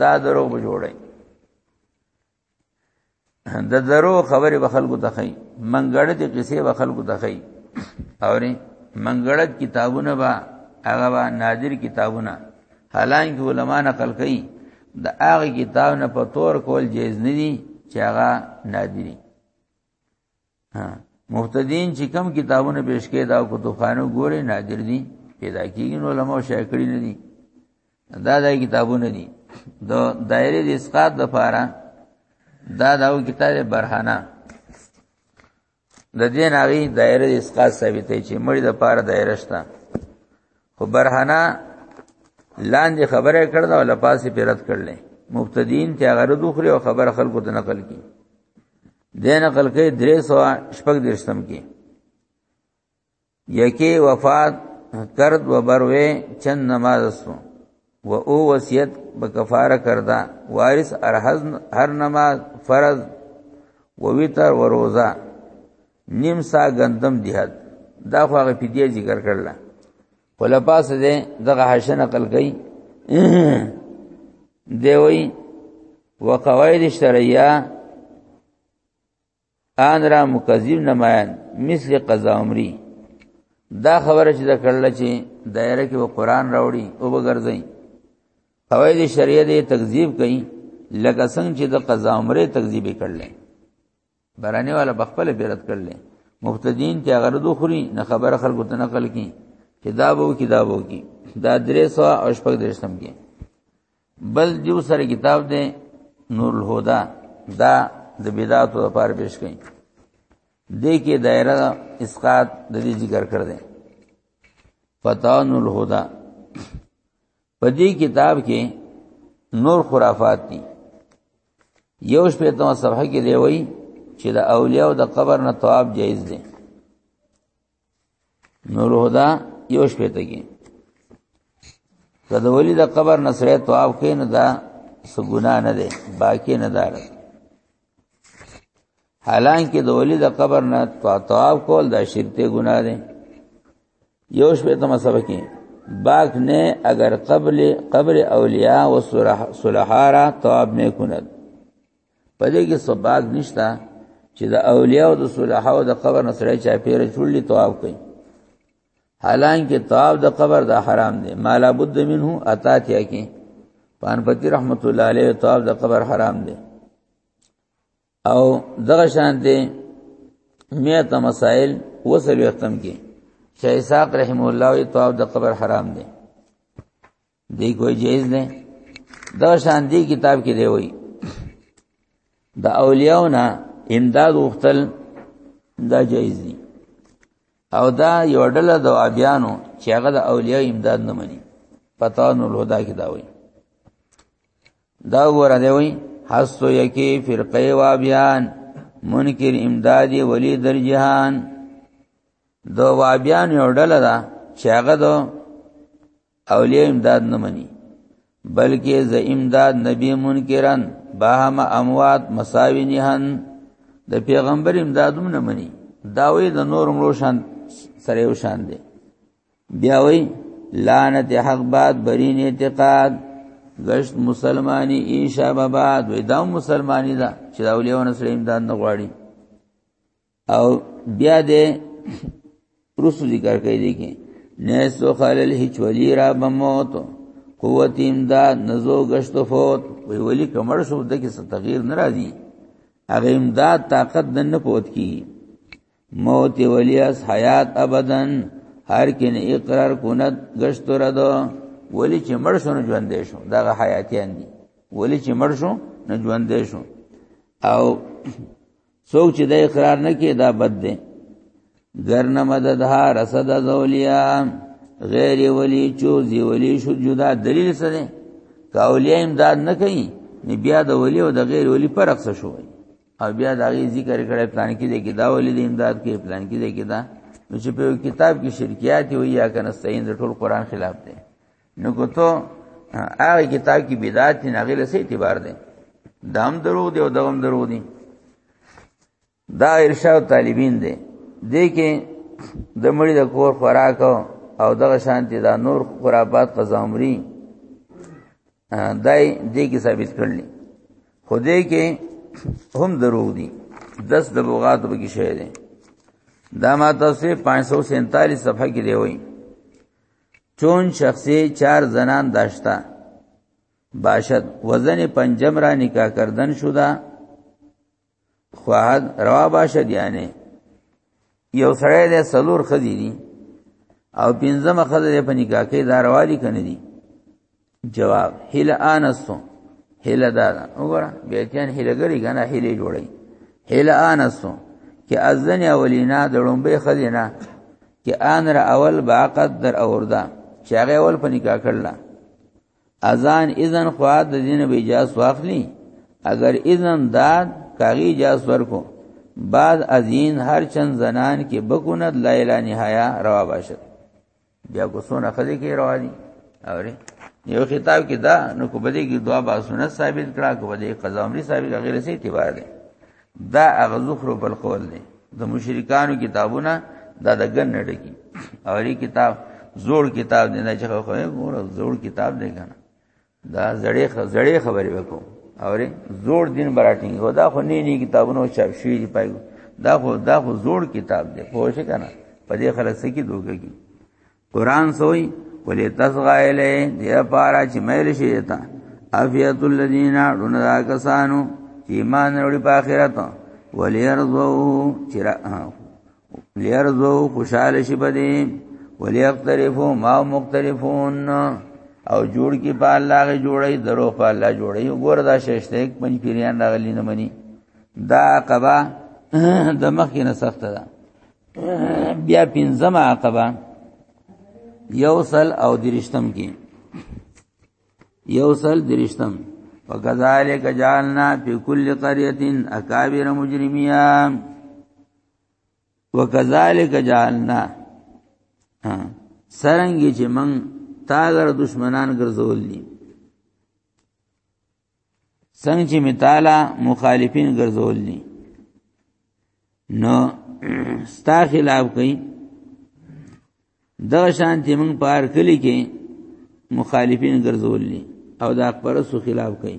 دا درو به جوړي د درو خبره به خلکو ته خي منګړه دي قصې به خلکو ته خي اوري منګړه کتابونه با هغه با نادر کتابونه حالانکه علما نقل کوي د هغه کتاب نه په تور کول جایز نه دي چې هغه نادری ها مبتدین چې کم کتابونه پیش کړي دا کتابخانو ګوري نادر دي پیدا کیږي نو علماء شایع کړی نه دي دا د کتابونه دي د دایره د اسقاط د پاره دا داو کتاب برهانه د دې ناوی دایره د اسقاط ثابتې چې مړي د پاره دایره شته خو برهنا لاندې خبره کړ دا ولا پاسې پیرت کړلې مبتدین ته غره دوخري او خبر خلکو ته نقل کی دین نقل کې 300 شپږ درشتم کې یکی وفات کرد و بروی چند نماز سو و او وصیت به کفاره کردا وارث ارحز هر نماز فرض و وتر و روزه نیم سا غندم دیحد دا خو هغه فدیه ذکر کړل خلا پاس دې دغه حشن عقل گئی دی وی وقواعد شرعیه آن را مکذب نمایان مثل قضا عمری دا خبره چې دا کړل چې دایره کې و قران راوړي او وګرځي او دې شریعت یې تکذیب کړي لکه څنګه چې د قضا عمره تکذیب کړل برانه والا بخپل بیرت کړل مفتدین چې هغه دو خوري نه خبره خلکو ته نقل کړي چې دا وو کې دا وو کې دا درې سو او شپږ درې سم کې بل دیو سره کتاب دی نور الهدى دا د بدعاتو لپاره پیش کړي دې کې دایره اسقاط د دې ذکر کړ دې فتان الهدى په دې کتاب کې نور خرافات دي یو شپه ته صفحه کې دی وایي چې د اولیاء او د قبر نه ثواب جایز دی نور هدا یوش پته کې کله ولی د قبر نه سره طواف کې نه دا سګنا نه ده باقی نه دار حالانکه د ولی د قبر نه طواف کول دا شرک ته ګناه ده یوش په تمه سبکی باک نے اگر قبل قبر اولیاء و صلحارا طواف میں کند په دې کې سباق نشته چې د اولیاء او د صلحاء د قبر نه سره چا پیره چولې طواف کوي حالانکه طواف د قبر دا حرام دی ما لا بد منه اتاتیا کې پان پتی رحمت الله علیه طواف د قبر حرام دی او دغه شان دی میت مسائل وسلو ختم کې شیخ اسحاق رحم الله طواف د قبر حرام دی دی کوئی جایز نه دا شان دی کتاب کې دی وای د اولیاونه امداد وختل دا جایز دی او دا یو ډله د ابیانو چې هغه د اولیاء امداد نه مني پتا نو لودا کې دا وای دا ور دی وای حسو یکی فرقه و ابیان منکر امداد ولی در جهان دو وابیان یو ډله ده چې هغه دو اولیاء امداد نه مني بلکې ز امداد نبی منکرن باهم اموات مساوینهن د پیغمبر امدادوم نه مني داوی د نور مړو شان سره یو شان دي بیا وی لعنت حق باد برین اعتقاد گشت مسلمانی ایشا باباد وی دا مسلمانی دا چې دا اولیاء نه سره امداد نه غواړي او بیا دې رسو ذکر کوي دي کې نسو خلل هیڅ ولی را بموت قوت امداد نزو گشت فوت وی ولی کمر شو د کې تغییر ناراضي هغه امداد طاقت دن نه پوت کی موت ولی اس حیات ابدن هر کین اقرار کند گشت ردو ولی چې مړ شو نه ژوند دی شو دا حیاتیان دي ولی چې مړ شو نه ژوند دی شو او څوک چې د اقرار نه کې دا بد دی ګرنه مدد ها رسد از اولیاء غیر ولی چوزی ولی شو جدا دلیل څه دی که اولیاء امداد نه کوي نو بیا د ولی او د غیر ولی فرق څه شوی او بیا دا غي ذکر کړه پلان کې دی کې دا ولی د امداد کې پلان کې دی کې دا نو چې په کتاب کې شرکیات وي یا کنه سین د ټول قران خلاف دی نو کوته هغه کتاب کې بدعت نه غل سي اعتبار دي دام درو دی او دوام درو دی دا ارشاد طالبین دی دې کې د مړي د کور خوراک او دغه شانتي دا نور خرابات قضا عمري دای دې کې ثابت کړلی خو دې کې هم درو دی 10 د بوغات به کې شعر دی دا ما تاسو 547 صفحه کې دی وایي چون شخصی چار زنان داشتا باشد وزن پنجم را نکاح کردن شده خواهد روا باشد یعنی یو سره ده سلور خدی دی او پنځمه خدای په نکاح کې دا روا دي کنه دي جواب هله انسو هله دا وګوره بیتیان هلګری کنه هله جوړی هله انسو کې اذن اولینا د لومبه خزینه کې ان را اول باقد در اوردا چې هغه اول په نکاح کړل اذان اذن خو د دین به اجازه واخلي اگر اذن داد کاغی اجازه ورکو بعد ازین هر چند زنان کې بکوند لا اله نهایا روا باشد بیا کو سونه خدي کې روا دي اوري یو خطاب کې دا نو کو بده کې دعا با سنت ثابت کړه کو بده قضا عمري ثابت غیر سي اعتبار دي دا هغه زخر بل قول دي د مشرکانو کتابونه دا د ګن نډکی اوري کتاب زوړ کتاب دی نه چې خو ګور زوړ کتاب دی کنه دا زړې زړې خبرې وکړو اورې زوړ دین براټینګ او دا خو نه نه کتابونو چاپ شوی دی پایو دا خو دا خو زوړ کتاب دی خو شي کنه په دې خلک سکی دوګه کی قران سوئی ولې تصغا اله دې پارا چې مېل شي تا افیت الذین دون دا کسانو چې ایمان وروړي په آخرت ولې ارزو چې لیرزو خوشاله شي بده ولیقترفو ما مختلفون او جوړ کی په الله غي جوړي درو په الله جوړي وګور دا ششته یک پنځ پیریان راغلی نه مني دا عقبه د مخې نه سخته ده بیا پنځمه عقبه یو سل او درشتم کې یو سل درشتم وکذالک جعلنا فی کل قريه اکابر مجرمیا وکذالک جعلنا سرنګي چې من تا در دشمنان ګرځول دي څنګه چې متالا مخالفین ګرځول دي نو ستا خلاف کوي دا شانتی موږ پار کلی کې مخالفین ګرځول دي او دا پرسو خلاف کوي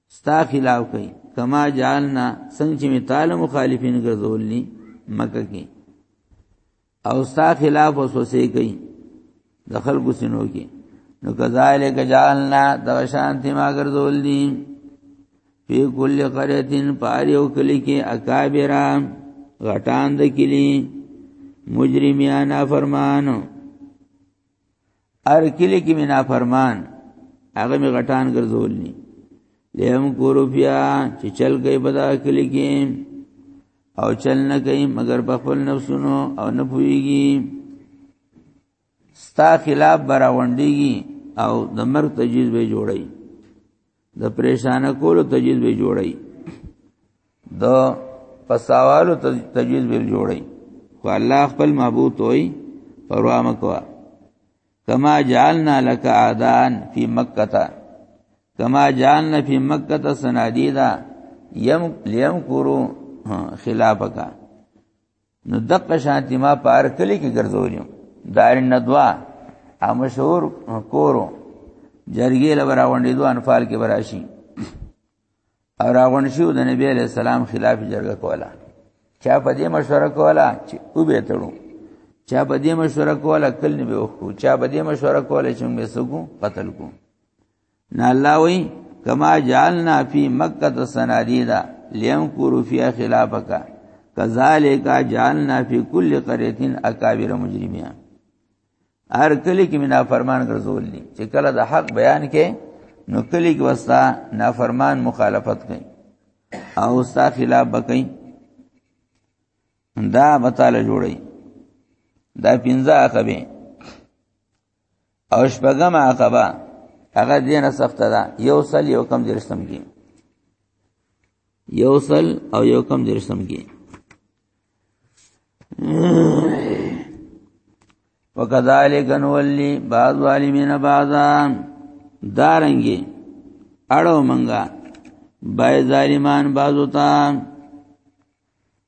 ستا خلاف کوي کما جالنا څنګه چې تعالی مخالفین ګرځولني مکه کې او ستا خلاف وسوسه کوي د خلکو سينو کې نو کذالک جالنا د شانتی ما ګرځولني په کل قريتين پاريو کلی کې اکابرا غټان د کلی مجرميانا فرمانو ار کلی کې مینا فرمان هغه می غټان ګرځولني لیم کورو بیا چې چل گئی بدا کلی کې او چل نه گئی مگر په خپل نفسونو او نه پويږي ستا خلاف براوندېږي او د مرګ تجویز به جوړي د پریشان کولو تجویز به جوړی د پساوالو تجویز به جوړی خو الله خپل محبوب وای پروا مکوا کما جعلنا لك عادان فی مکه کما جعلنا فی مکه سنادیدا یم لیم کورو خلافکا نو دغه شانتی ما په هر کلی کې ګرځولې دار ندوا ا مشهور کورو جرګې لور راوندې دوه انفال کې براشي او راغون شو د نبی علیہ السلام خلاف جرګه کوله چا په دې مشوره کوله چې او به تړو چا په دې مشوره کوله کل نه به وکړو چا په دې مشوره کوله چې موږ سګو قتل کو نه الله وی کما جعلنا فی مکه سنادیدا لیم کورو فی خلافک کذالک جعلنا فی کل قريه اکابر مجرمین هر کلی کې منا فرمان ګرځول دي چې کله د حق بیان کې نو کلی کې وستا نافرمان مخالفت کوي او وستا خلاف بکې دا بتاله جوړي دا پنځه عقبه او شپږم عقبه هغه دینه سخته ده یو سل یو کم درشتم کې یو سل او یو کم درشتم کې وکذالک نولی بعض ظالمین بعضا دارنګي اړو منګه بای ظالمان بعضو ته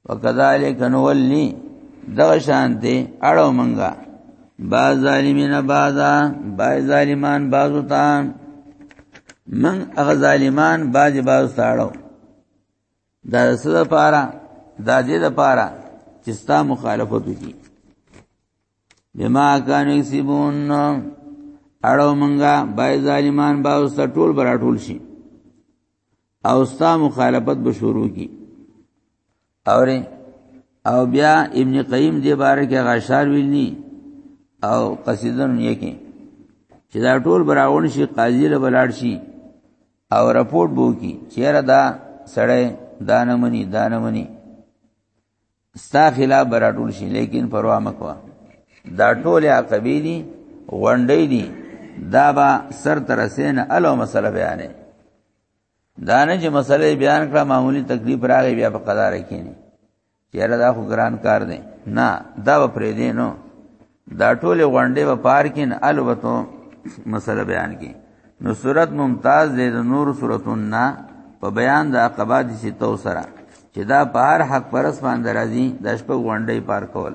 وکذالک نولی دغه شان دی اړو منګه با ظالمین بازا با ظالمان بازو تا من هغه ظالمان باز باز تاړو دا رسول لپاره دا دې لپاره چې ستا مخالفت وکړي بما کانو یسبون اړو منګه بای ظالمان باو سټول برا ټول شي او ستا مخالفت به شروع کی اوره او بیا ابن قیم دی باره کې غشار ویلی او قصیدن یې کې چې دا ټول براون شي قاضي له بلاړ شي او رپورټ بو کی چیرې دا سړی دانمنی دانمنی ستا خلاف براټول شي لیکن پروا مکو دا ټول عقبې دي غونډې دي دا با سر تر سین الو مسله بیانې دا نه چې مسله بیان کړه معمولی تکلیف راغی بیا په قضا رکینی چیرې دا خو ګران کار دی نه دا پرې دی نو دا ټول غونډې په پارکین الوتو مسله بیان کی نو صورت ممتاز دې د نور صورتون نه په بیان د عقبات چې تو سره چې دا په هر حق پرس باندې راځي د شپه غونډې پار کول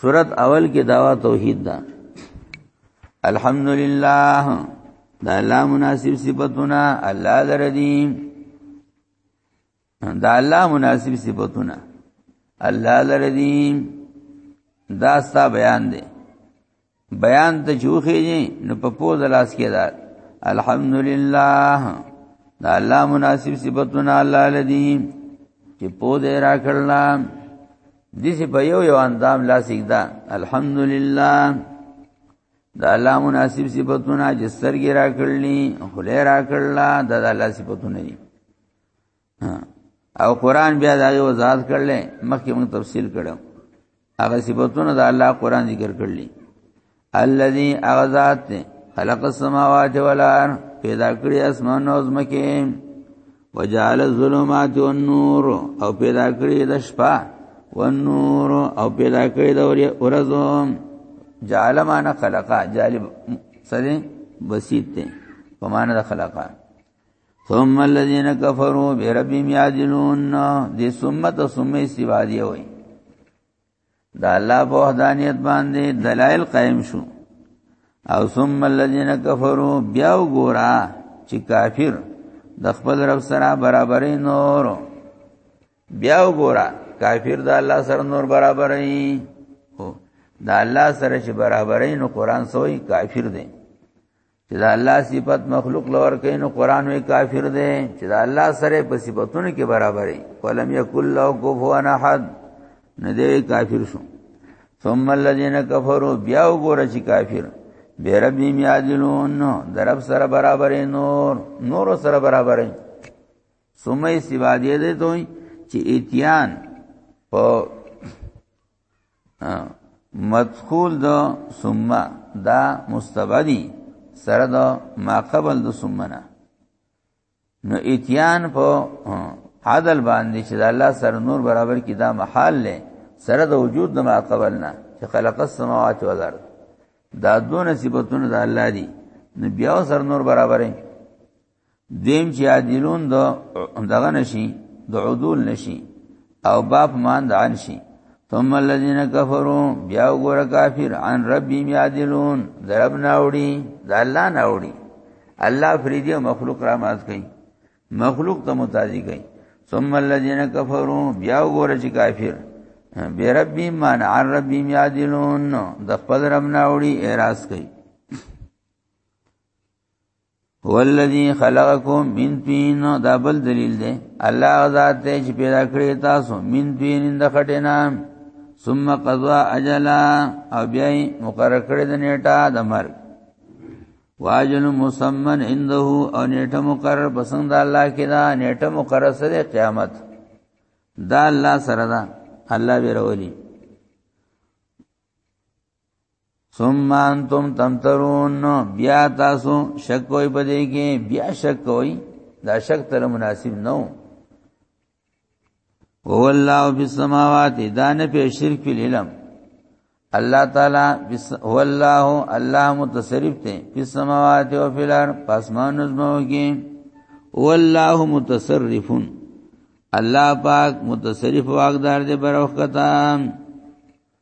صورت اول کې داوا توحید ده الحمدلله دا الله مناسب صفاتونه الله درې دا الله مناسب صفاتونه الله لره دي دا ستا بیان دی بیان ته جوخیږي نو په پوز لاس کې دا الحمدلله دا الله مناسب صفاتونه الله لدی چې پوز را کړل د دې په یو یو اندام لاس کې دا الحمدلله دا الله مناسب صفاتونه چې سترګې را کړلې خله را کړل دا الله صفاتونه دي او قران بیا دا یو ذات کړل مخکې موږ تفصیل کړو هغه صفاتونه د الله قران ذکر کړل الذي اغذات خلق السماوات والارض پیدا کړی اسمان او زمکه وجعل الظلمات والنور او پیدا کړی د شپه والنور او پیدا کړی د ورځ جعل معنا خلقا جالب سره بسیط ته په معنا د خلقا ثم الذين كفروا بربهم يعدلون دې ثم ته ثم استوادیه وي دا الله په وحدانیت باندې دلایل قائم شو او ثم الذين كفروا بیا وګورا چې کافر د خپل رب سره برابرې نور بیا وګورا کافر د الله سره نور برابرې دا الله سره چې برابرې نو قران سوې کافر دی چې دا الله صفات مخلوق لور کوي نو قران وی کافر دی چې دا الله سره په صفاتونو کې برابرې ولم یکل له کفوا احد نه دی کافر شو ثم الذين كفروا بیا وګوره چې کافر به رب یادلون نو درب سره برابرې نور نور سره برابرې ثم استبادیه دې دوی چې اتیان په مدخول د ثم دا مستبدی سره د ما قبل د ثم نه نو اتیان په عدل باندې چې د الله سره نور برابر کی دا محال لې سره د وجود د ما قبل نه چې خلق السماوات والارض دا دون صفاتونه د الله دي نو بیا سر نور برابرې دیم چې عادلون د دغه نشي د عدول نشي او باپ مان د عن شي ثم الذين كفروا بیا وګوره کافر عن ربهم يعدلون درب ناوړي د الله ناوړي الله فریدي مخلوق را مات کوي مخلوق ته متازي کوي ثم الذين كفروا بیا وګوره چې کافر بے ربی مان عن ربی میادلون د خپل رب ناوړي اعتراض کوي هو الذی خلقکم من طین دا بل دلیل دی الله ذات ته چې پیدا کړی تاسو من طین د خټینا ثم قضا اجلا او بیا مقرر کړی د نیټه د مرګ واجل مسمن عنده او نیټه مقرر بسند الله کې دا نیټه مقرر سره قیامت دا الله سره دا الله به ورولی ثم انتم تمترون بیا تاسو شک کوئی پدې کې بیا شک کوئی دا شک تر مناسب نو هو الله فی السماوات دا نه په شرک په علم الله تعالی هو الله الله متصرف ته په سماوات او په لار پاسمان نظمو کې هو الله متصرفون الله پاک متصرف واقدار دې بروخته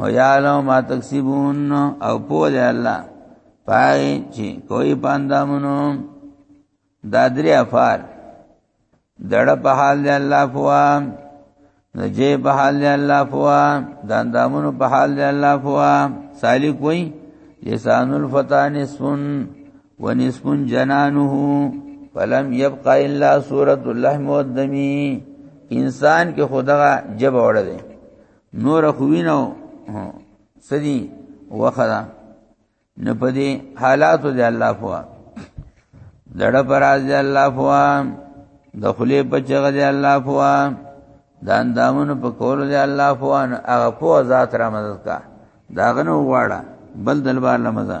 او یا لو ما تکسبون او په دې الله پای چې کوئی پاندامونو دا درې افعال دړه په حال دی الله فوا نجې په حال دی الله فوا د اندامونو په حال دی الله فوا سالک وای لسان الفتى نصف ونصف جنانه فلم يبقى الا سوره اللحم والدم انسان کې خدغه جب وړه دی نور خو وینو سدي وخدا نه پدې حالاتو دې الله فوا دړه پراز دې الله فوا د خلی په چغه دې الله فوا د اندامونو په کول دې الله فوا هغه فوا ذات را مدد کا داغه نو غواړه بل دلبار لمزه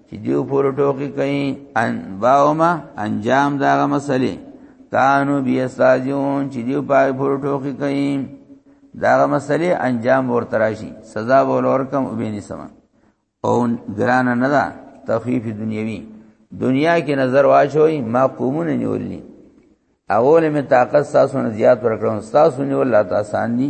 چې دیو پور ټوکی کوي ان باوما انجام دا مسلې کانو بیا ساجون چې دیو پای پور ټوکی کوي دا مسلې انجام ورته راشي سزا ولور کم وبیني سما او ګران نه دا تخفیف دنیوي دنیا کې نظر واچوي ما قومونه نیولې اول می طاقت تاسو نه زیات ورکړم تاسو نیول لا تاسو دي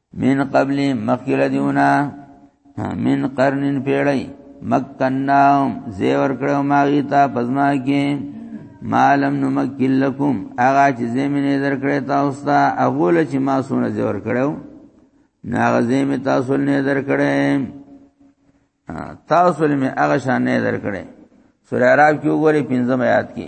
من قبل مخکې لدیونه من قرنین پیړی مکناهم زیور کړو ماغی تا پزما کې مالم نو مکل لکم اغا چې زمینه درکړې تاسو ته اغول چې ما سونه زیور کړو ناغه زمینه تاسو نه درکړې تاسو لمه اغه شان نه درکړې سورہ عرب کې وګوري پنځم آیات کې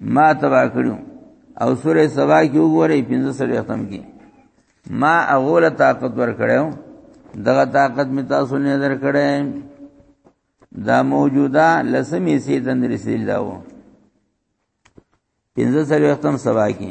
ما تبا کړو او سوره سبا کې وګورئ 15 ختم کې ما اغول طاقت ور کړو دغه طاقت می تاسو نه در کړې دا موجوده لسمې سي تندري سي الله وو 15 ختم سبا کې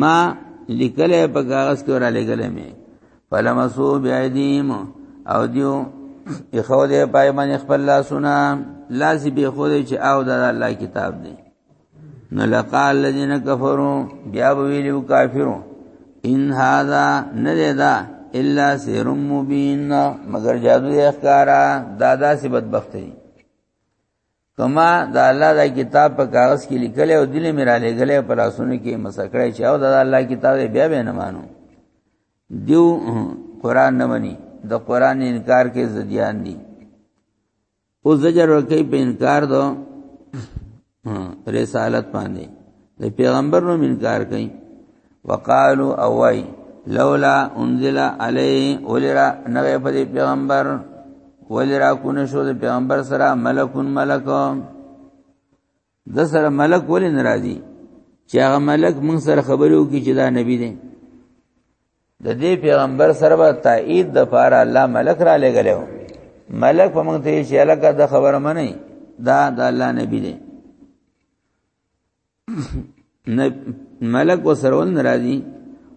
ما لیکلې په کاغذ کې را لګلې مې فلمسو بیايدیم او دیو اخو دې پای باندې خپل لاسونه لاسی به خو دې چې او د الله کتاب دی نو لقال الذين كفروا بیا ویلو کافرو ان هذا نذدا الا سحر مبين مگر جادو ښکارا دادا سی بدبختی کما د الله د کتاب په کاغذ کې لیکل او دلی میرا لګلې په لاسونو کې مسکړې چې او د الله کتاب بیا به نه مانو دیو قران نه مني د قران انکار کې زديان دي او زجر ورکې په انکار دو رسالت باندې د پیغمبر نو انکار کوي وقالو او وای لولا انزل علی ولرا نوې په پیغمبر ولرا کو نه شو د پیغمبر سره ملکون ملک د سره ملک ولې ناراضي چې هغه ملک موږ سره خبرو کې چې دا نبی دی د دې پیغمبر سره به تایید د پاره الله ملک را لګلو ملک په موږ ته چې الګه د خبره منی دا د الله نبی دی نه ملک وسرول ناراضي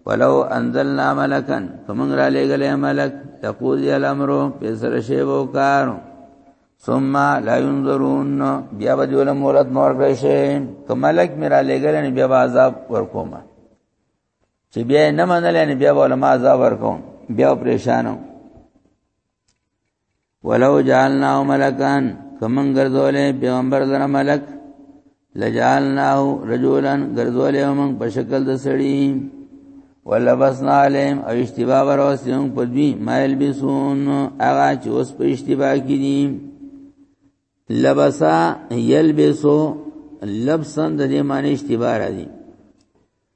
ولو انزلنا ملکا کومنګ را لګلې ملک تقول یا الامر په سر شی وو کار ثم لا ينظرون بیا به ول مولت مور کړی شي کوم ملک میرا لګلې نه بیا عذاب ورکوم چې بیا نه منل نه بیا ول ما عذاب ورکوم بیا پریشانو ولو جعلنا ملکان کمن ګرځولې پیغمبر لره ملک لجعلناه رجولا ګرځولې ومن په شکل د سړی ولبسنا عليهم او اشتباه وروسيهم په دوی مایل بسون هغه چې اوس په اشتباه کې دي لبسا یلبسو لبسن د دې معنی اشتباه راځي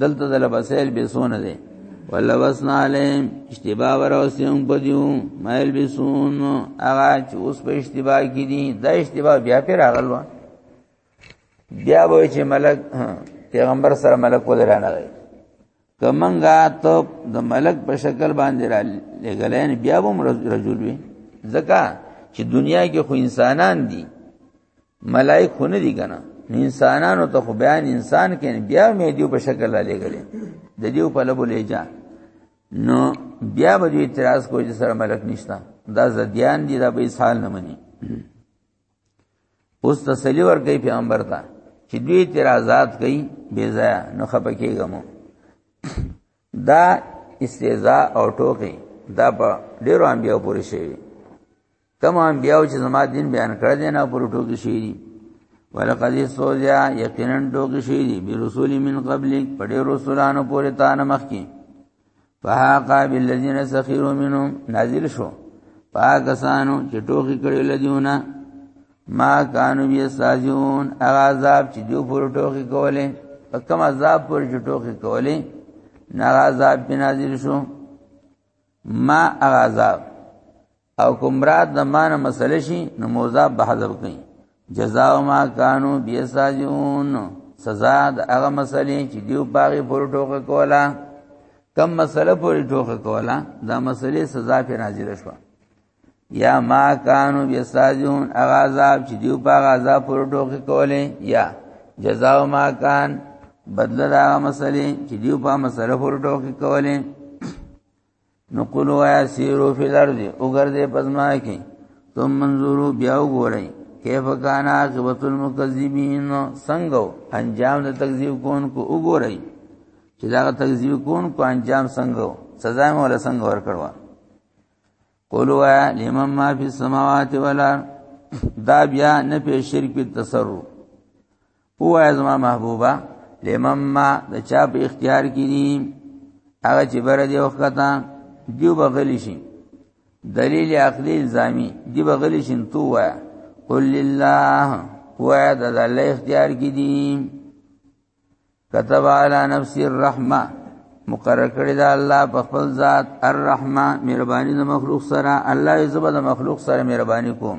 دلته د لبسیل بیسون دی ولبسنا علیم اشتباه وروسیم پدیو مایل بیسون هغه چې اوس په اشتباه کې دي دا اشتباه بیا پر راغلوا بیا به چې ملک پیغمبر سره ملک ودرانه غي کمنګا ته د ملک په شکل باندې را لګلین بیا به رجل وي ځکه چې دنیا کې خو انسانان دي ملائک خو نه دي کنه انسانانو ته خو بیان انسان کې بیا مې دیو په شکل را لګلې د دیو په لبو لېجا نو بیا به اعتراض کوی چې سره ملک نشتا دا زديان دي دا به سال نه مني اوس تسلی ور کوي پیغمبر ته چې دوی اعتراضات کوي بے ځای نو خپکیږم دا استهزاء او ټوکې دا په ډیرو انبیو پورې شوی کوم انبیاو چې زما دین بیان کړی دی نه پر ټوکی شي دي ولقد سوزیا یقینا ټوکی شي دي به رسول من قبل پړې رسولانو پورې تا نه مخکي فهاقا بالذین سخیروا منهم نازل شو پاکستانو چې ټوکی کړی لدیونه ما کانو بیا سازون هغه عذاب چې دیو پر ټوکی کوله کوم عذاب پر چې ټوکی کوله نه عذاب بنازل شو ما هغه عذاب او کوم مراد د مان مسله شي نو موضع به حذف کړي جزاء ما کانو بیساجون سزا د هغه مسلې چې دیو باغې پور ټوکه کولا کم مسله پور ټوکه کولا دا مسلې سزا په نازل شو یا ما کانو بیساجون هغه عذاب چې دیو باغ عذاب پور ټوکه کولې یا جزاء ما کان بدل دا مسلې چې دیو په مسله پور ټوکه کولې نو قلو یا سیرو فی الارض وګرځي پزما کې ثم منظورو بیا وګورئ کیف کان عاقبت المکذبین څنګه انجام د تکذیب کون کو وګورئ چې دا تکذیب کون کو انجام څنګه سزا مې ولا څنګه ور کړوا قولوا لمن ما فی السماوات والارض دا بیا نه په شرک په تصرف هو ازما محبوبا لمم ما د چا په اختیار کې دي هغه چې بر دی وخته دیو بغلی شي دلیل عقلی الزامی دی بغلی شي تو وای قل لله وای د الله اختیار کې دي كتب على نفس الرحمه مقرر کړی دا الله په خپل ذات الرحمه مهرباني د مخلوق سره الله یې زبر د مخلوق سره مهرباني کوم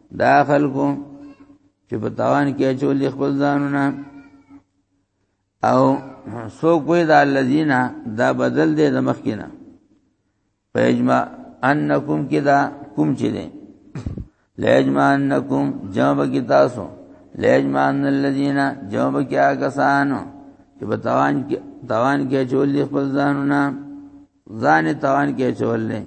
دا خلکو چې په تاوان کې اچول خپل ځانونه او سو کوی دا الذین دا بدل دې د مخکینه پېجما انکم کې دا کوم چې دې لېجما انکم جواب کې تاسو لېجما ان الذین جواب کې هغه سانو چې په تاوان کې تاوان کې اچول خپل ځانونه ځان تاوان کې اچول نه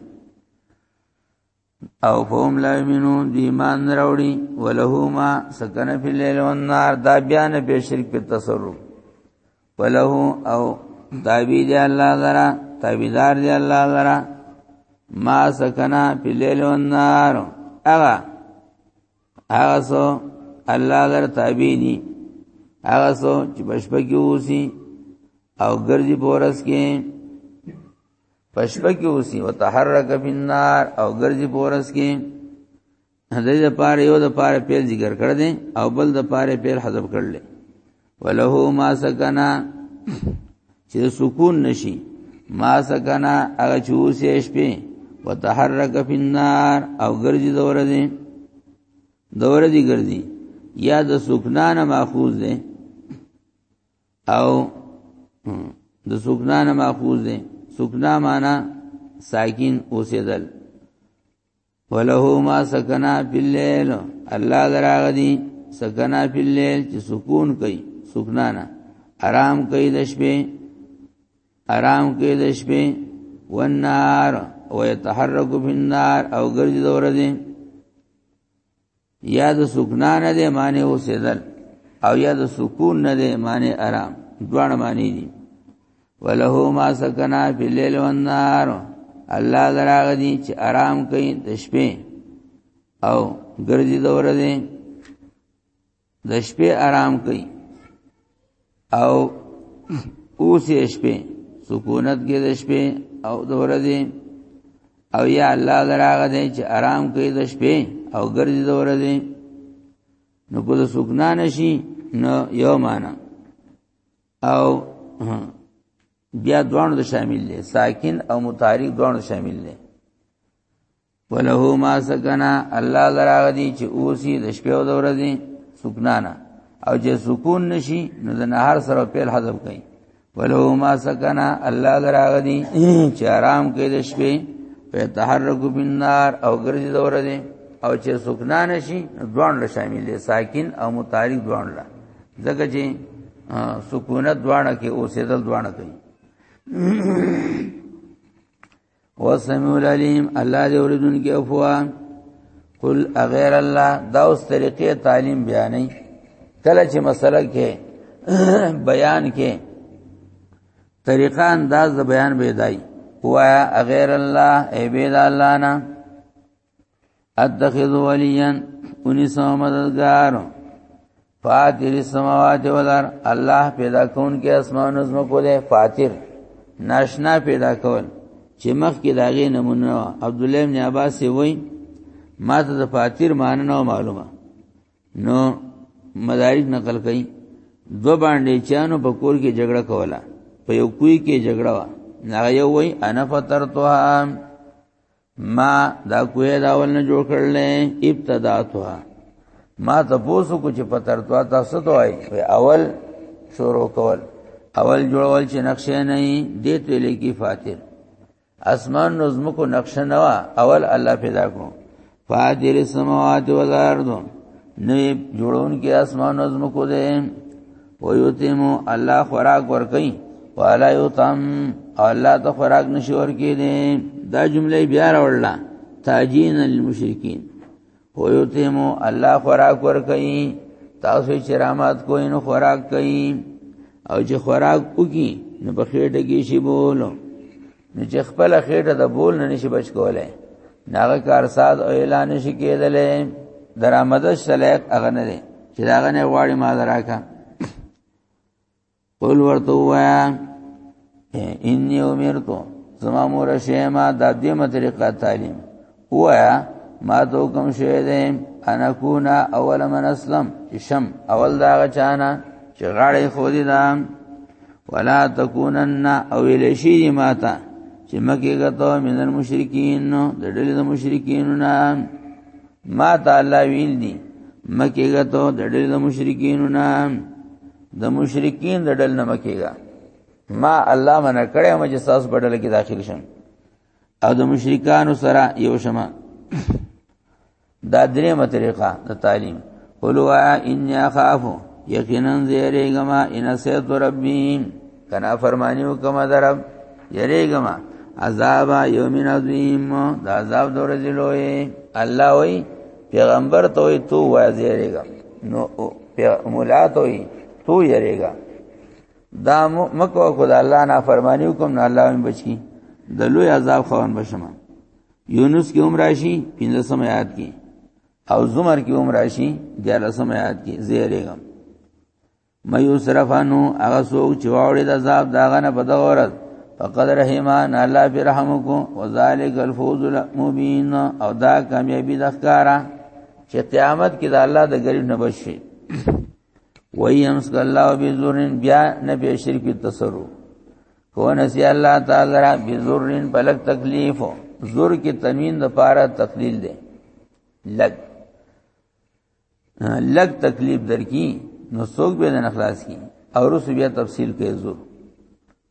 او فهم لا یمنو دی ایمان راوړي ولهما سکن فی الليل والنهار دا بیان په شرک په تصرف وله او تابع دی الله ذرا تابعدار دی الله ذرا ما سکنا فی الليل والنهار اغا اغا سو الله ذرا تابع دی اغا سو چې بشپږي اوسي او ګرځي پورس کې پشپه کې اوسي وتحرک بالنار او ګرځي پورس کې دې د پاره یو د پاره پیل ذکر کړ دې او بل د پاره پیل حذف کړل وله ما سکنا چې سکون نشي ما سکنا هغه چوسې شپې وتحرک فی النار او ګرځي دور دې دور دې ګرځي یا د سکنان ماخوذ دې او د سکنا نه ماخوذ دی سکنا معنا ساکن اوسېدل وله ما سکنا فی الليل الله دراغ دی سکنا فی الليل چې سکون کوي سکنا نه آرام کوي د شپې آرام کوي د شپې والنار ويتحرك في النار او ګرځي دور دي یا د سکنا نه دی معنی اوسېدل او یا د سکون نه دی معنی آرام دوه معنی دي وله ما سکنا فی الليل والنهار الله دراغ دي چې آرام کوي د شپې او ګرځي د ورځې د شپې آرام کوي او اوس یې شپې سکونت کې د شپې او د ورځې او یا الله دراغه دی چې آرام کوي د شپې او ګرځي د ورځې نو کو د سکنا نشي نو یو معنا او بیا دوانو د شامل دي ساکن او متحرک دوانو شامل دي وله ما سکنا الله لراغ دی چې اوسی د شپې او د ورځې سکنانا او چې سکون نشي نو د نهار سره پیل حذف کوي وله ما سکنا الله لراغ دی چې آرام کوي د شپې په تحرک بنار او ګرځي د ورځې او چې سکنا نشي دوان له شامل دي ساکن او متعلق دوان له ځکه چې سکونت دوانه کې اوسېدل دوانه کوي وسمع العلیم الله دې اوریدون کې افوا قل اغیر الله دا اوس طریقې تعلیم بیانې کله چې مسله کې بیان کې طریقه انداز د بیان بيدای وایا اغیر الله ای بيد الله نه اتخذ وليا انسو مددگار فاتر السماوات والار الله پیدا کون کې اسمان نظم کوله فاتر ناشنا پیدا کول چې مخ کې داغه نمونه عبد الله بن عباس وی ما ته د فاتر معنی نه معلومه نو مدارج نقل کړي دو باندې چانو په کور کې جګړه کوله په یو کوی کې جګړه وا نه یو وای انا فطرتها ما دا کوی دا ول نه جوړ کړل ابتدا تو ما ته پوسو کو چې پتر تو تاسو ته وای اول شروع کول اول جوړول چې نقشه نه دی ته لګي فاتر اسمان نظم کو نقشه نه وا اول الله پیدا کو فاتر السماوات والارض نه جوړون کې اسمان نظم کو دې ويتمو الله خوراک ورکي ولا يتم الله ته خوراک نشي ورکي دي دا جمله بیا راوړل تاجین المشرکین ويتمو الله خوراک ورکي تاسو چې رحمت کوئ نو خوراک کوي او چې خوراک وکي نو په خېټه کې شي بولو نو چې خپل خېټه د بول نه نشي بچ کولای ناغه کارساز او اعلان نشي کېدلې درآمد شلیک هغه نه دی چې داغه نه غواړي ما دراکا قول ورته وایا انی امرتو زما مور شیما د دې مطریقه تعلیم وایا ما تو کوم شوی دی انا کونا اول من اسلم چې شم اول دا غچانا چې غاړې خو دې دا ولا تکونن او الیشی ماتا چې مکه غتو من المشرکین د ډلې د مشرکین نه ما تعالی ویل دي مکه غتو د ډلې د مشرکین نه د مشرکین د ډلې نه مکه غا ما الله منع کړې ما چې تاسو په ډلې کې داخل شم او د مشرکانو سره یو شمه دا درېمه طریقه د تعلیم قلوا انی اخاف یقینا زیریګما ان سیت ربی کنا فرمانیو کما درب یریګما عذاب یوم عظیم دا عذاب دور ذلوی الله وی پیغمبر ته وی تو وای زیریګا نو مولا ته وی تو یریګا دا مکو کو د الله نه فرمانی وکم نه الله هم بچی د لوی عذاب خوان بشم یونس کې عمر راشي 15 آیات کې او زمر کې عمر راشي 11 آیات کې زیریګم مې صرفانو هغه څوک چې واوړي د عذاب داغه نه په دغه ورځ فقد رحمان الله برحمکو وذالک الفوز المبین او دا کامیابی د ښکارا چې قیامت کې د الله د غریب نه بشي ويمسك الله بذرن بیا نه به شرک تصرف کو نسی الله تعالی را بذرن بلک تکلیف زور کې تنوین د پاره تقلیل ده لګ لګ تکلیف درکی نو څوک به نه خلاص کی او رس بیا تفصیل کې زور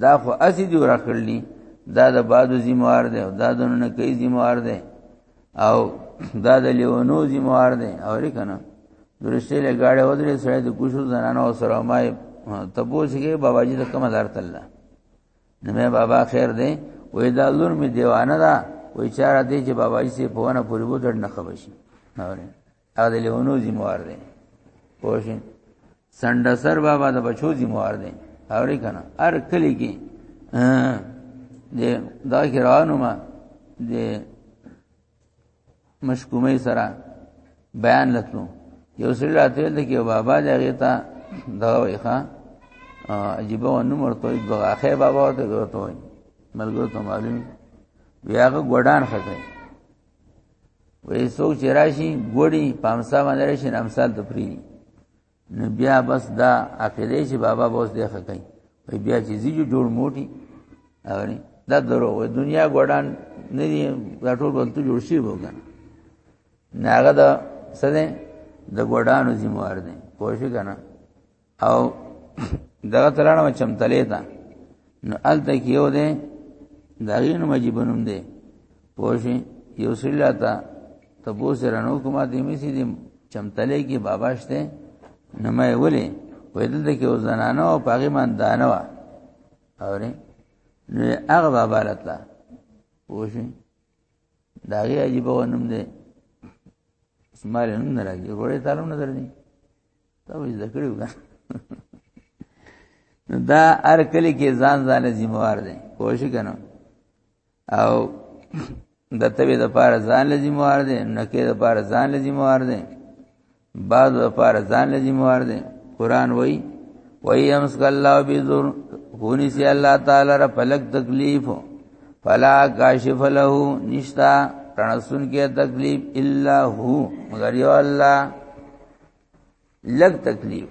دا خو اسی دی ورا کړلی دا د بادو زموار دی او دا د نن کوي زموار دی او دا د لیونو زموار دی او ریکنه درشته له گاډه ودرې سره د کوشو زنانو او سره ما تبوسګه بابا جی د کوم دار تللا نو مې بابا خیر دی وې دا لور می دیوانه دا وې چاره دی چې بابا جی په ونه پوری وټړ نه خبشي نه هغه د لیونو ذمہوار دی پوښ سنډ سر بابا د بچو ذمہوار دی اورې کنه هر کلی کې د دا خیرانو ما د مشکومې سره بیان لتلو یو سړي راته د کې بابا دغه ته دا وایي ښا عجیب و نو مرته دغه اخې بابا ته ورته وایي ملګرو ته معلوم بیا هغه ګډان خته وې څوک چې راشي ګوړي پامسا باندې راشي نامسال ته پری نو بیا بس دا عقیده چې بابا بوس دی خکای په بیا چې زیجو جوړ موټي اوري دا درو وې دنیا ګوډان نه دی دا ټول بلته جوړ شي وګن ناګه دا سده د ګوډانو ذمہوار دي کوشش کنه او دغه ترانه چم تلې تا نو ال تک یو دې داغین مجبنوم دې پوښي یو سلا تا تبو سره نو کومه دې می سي دې چم تلې کې بابا شته نو مې ولې وې دلته کې زنانه او پاغي مان دانه وا اورې نو هغه بابا راتله پوښي داغه عجیب ونوم دې اسماعیل نوم نه راځي وروړي تعلق نه درني دا وځ دکړو دا دا هر کلی کې ځان ځان ذمہوار دی کوشش کنه او د تبي د پاره ځان لزموار دی نکې د پاره ځان لزموار دی بعض د پاره ځان لزموار دی قران وای وای امسک الله بذر کونی سی الله تعالی را فلک تکلیف فلا کاشف له نشتا تنسن کې تکلیف الا هو مگر یو الله لګ تکلیف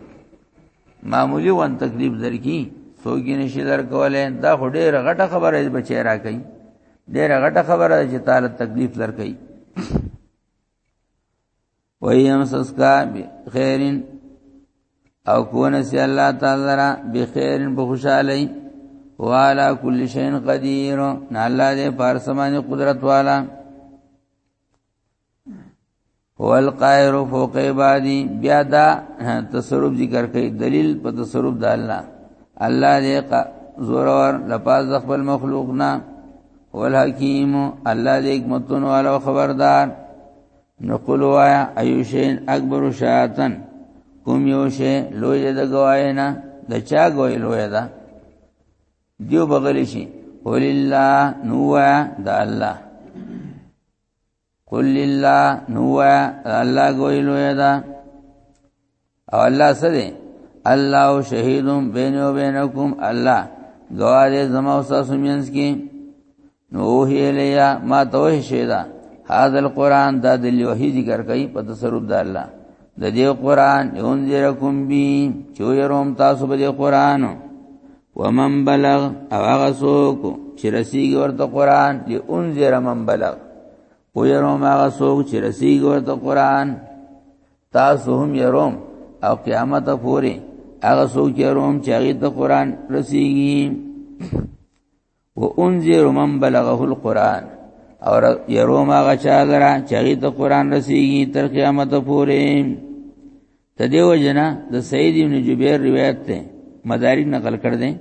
معمولی وان تکلیف درکی سوګی نشي درکولې دا خو ډېر غټه خبره دی بچی را کوي ډېر غټه خبره چې تعالی تکلیف درکې ویم سسکا خیرین او کونه سی الله تعالی را بخیرین په خوشاله والا کل شین قدیر نه الله دې پارسمانه قدرت والا هو القاهر فوق عبادی بیا دا تصرف ذکر کوي دلیل په تصرف د الله الله دې زور ور لپاز خپل مخلوق نه هو الحکیم الله دې حکمتون والا خبردار نقول وایا ایوشین اکبر شاتن کوم یو شی لوی د گواهی نه د چا گواهی لوی ده دیو بغلی شي ولله نو دا الله قل لله نو الله ګویلو یدا او الله سره الله شهیدم بین و بینکم الله گواه زما او تاسو مینس کی نو هی الیا ما توه شیدا هاذ القران دا د لوحی ذکر کوي په تصرف د الله د دې قران انذرکم بی چویروم تاسو په دې قران ومن بلغ او هغه څوک چې رسیږي ورته قران دی انذر من بلغ او يروم هغه څوک چې رسیږي ورته قران تاسو هم يروم او قیامت پورې هغه څوک يروم چې هغه ته قران رسیږي و انذر من بلغه القرآن اور یرو ما غچا لرا چغی ته قرآن رسیږي تر قیامت پورې د دیو جنا د سید ابن جبیر روایت ته مدارک نقل کړ دې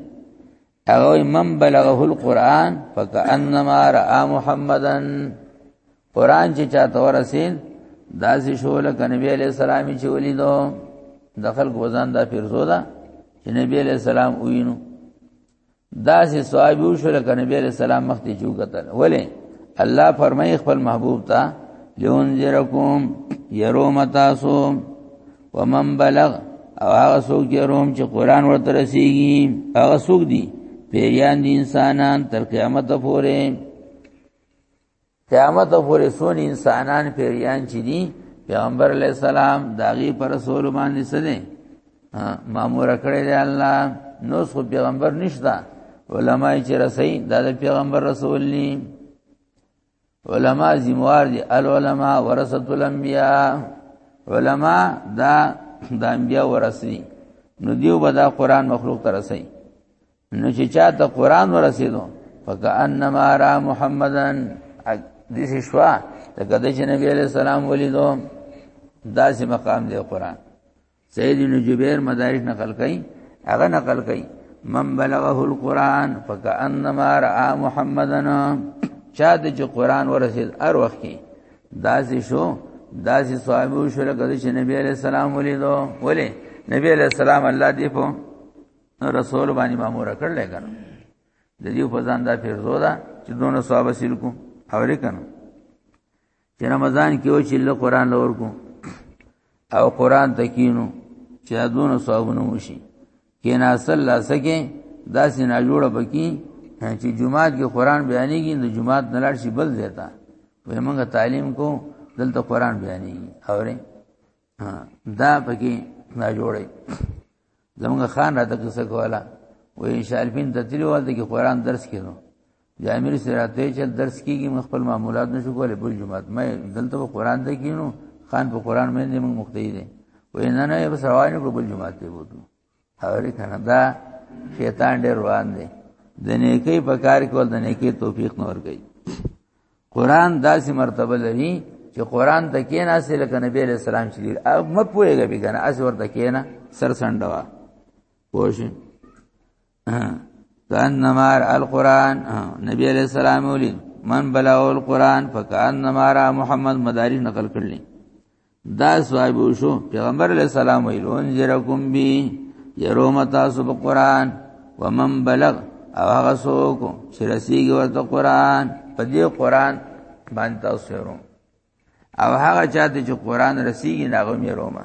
هغه من بلغه القرآن فکأنما را محمدن قرآن چې چاته ورسین داسې شو لکه نبی علیہ السلام چې ولیدو دخل غوزان دا پیرزو دا چې نبی علیہ السلام وینو دا سي صاحب شو لکه نبی عليه السلام مخ ته جو قتل ولې الله فرمایي خپل محبوب ته لونذرکم يروم تاسو ومن بلغ او هغه څوک چې روم چې قران ورته رسیږي هغه څوک دي پیریان دي انسانان تر قیامت پورې قیامت پورې سون انسانان پیریان چې دي پیغمبر علی السلام داغي پر رسول باندې سره مامور کړی دی الله نو څو پیغمبر نشتا علما چې رسي دا د پیغمبر رسول ني علما زموار دي العلماء ورثه الانبیاء علما دا د انبیاء ورثي نو دیو به دا قران مخلوق ته رسي نو چې چاته قران ورسېدو فکانما را محمدن د دې شوا ته کده چې نبی عليه السلام ولیدو داسې مقام دی قران سید ابن جبیر مدارک نقل کړي هغه نقل کړي من بلغه القران فكانما را محمدن چا د چې قران ورسید ار وخت کې داسې شو داسې صاحب شو لکه چې نبی عليه السلام ولیدو ولې نبی عليه السلام الله دې په نو رسول باندې مامور کړل کنه د دې په ځان دا پیرزو ده چې دونه ثواب حاصل کو اورې کنه چې رمضان کې و چې له قران لور کو او قران تکینو چې دونه ثوابونه وشي کې نه اصل لاسکه داسې نه جوړه بکی چې جمعات کې قران بیانېږي نو جمعات نه لاړ شي بل زیاته وې موږ تعلیم کو دلته قران بیانېږي اورې دا پکې نه جوړي زمونږ خان راته څه کولا و ان شاء الله بنت تلوال د قرآن درس کینو جامر سره ته چې درس کیږي مخ خپل معمولات نشو کولای بل جمعه مې دلته قرآن ته کینو خان په قرآن مې موږ مقتدی دي و نه نه بس روانو بل جمعه ته وته اوري کنه دا شیطان ډیر روان دی د نیکی په کار کې ول د نیکی توفیق نور گئی قران داسې مرتبه لري چې قران ته کېنا سي لکه نبی عليه السلام چې او مپويږي به کنه اس ورته کېنا سر سندوا پوه کانما القران نبی علیہ السلام ولي من بلغ القران فکانما را محمد مداری نقل کړل دا صاحب شو پیغمبر علیہ السلام ویل انذرکم بی یروم تاسو په قران ومن بلغ او هغه څوک چې رسیږي ورته قران په دې قران باندې تاسو یروم او هغه چاته چې قران رسیږي ناغه مې رومه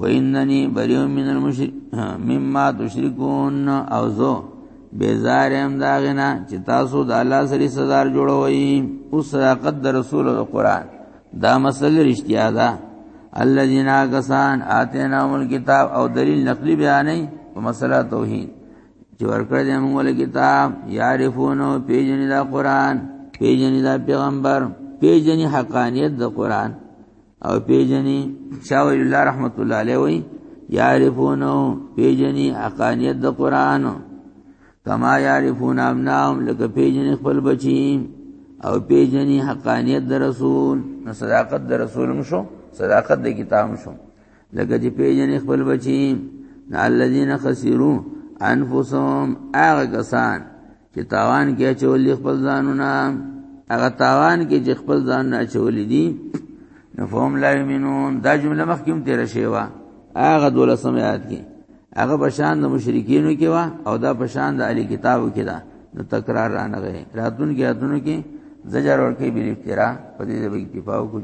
وانني بریو من المشرک مما تشركون او زو بیزار هم دا غنا چې تاسو د الله سره سزار جوړوي او صداقت د رسول او قران دا مسله رښتیا ده الذين كسان اتيناهم الكتاب او دلیل نقلی بیانې په مسله توحید چې ورکړ دې موږ له کتاب یعرفون او پیجن دا قران پیجن دا پیغمبر پیجن حقانیت د قران او پیجنی شاو الله رحمت الله علیه وی یعرفونو پیجنی حقانیت د قران کما یعرفون ابناهم لکه پیجنی خپل بچی او پیجنی حقانیت د رسول نو صداقت د رسول مشو صداقت د کتاب مشو لکه چې پیجنی خپل بچی الذين خسروا انفسهم اغه کسان چې تاوان کې چولې خپل ځانونه هغه تاوان کې چې خپل ځان نه چولې دي نو فهم لا یمنون دا جمله مخکې هم تیر شوی و هغه دولسم یاد کې هغه بشان د مشرکینو کې وا او دا بشان د علی کتابو کې دا نو تکرار رانغه راتون کې راتون کې زجر ورکې بل افترا په دې به اکتفا وکړو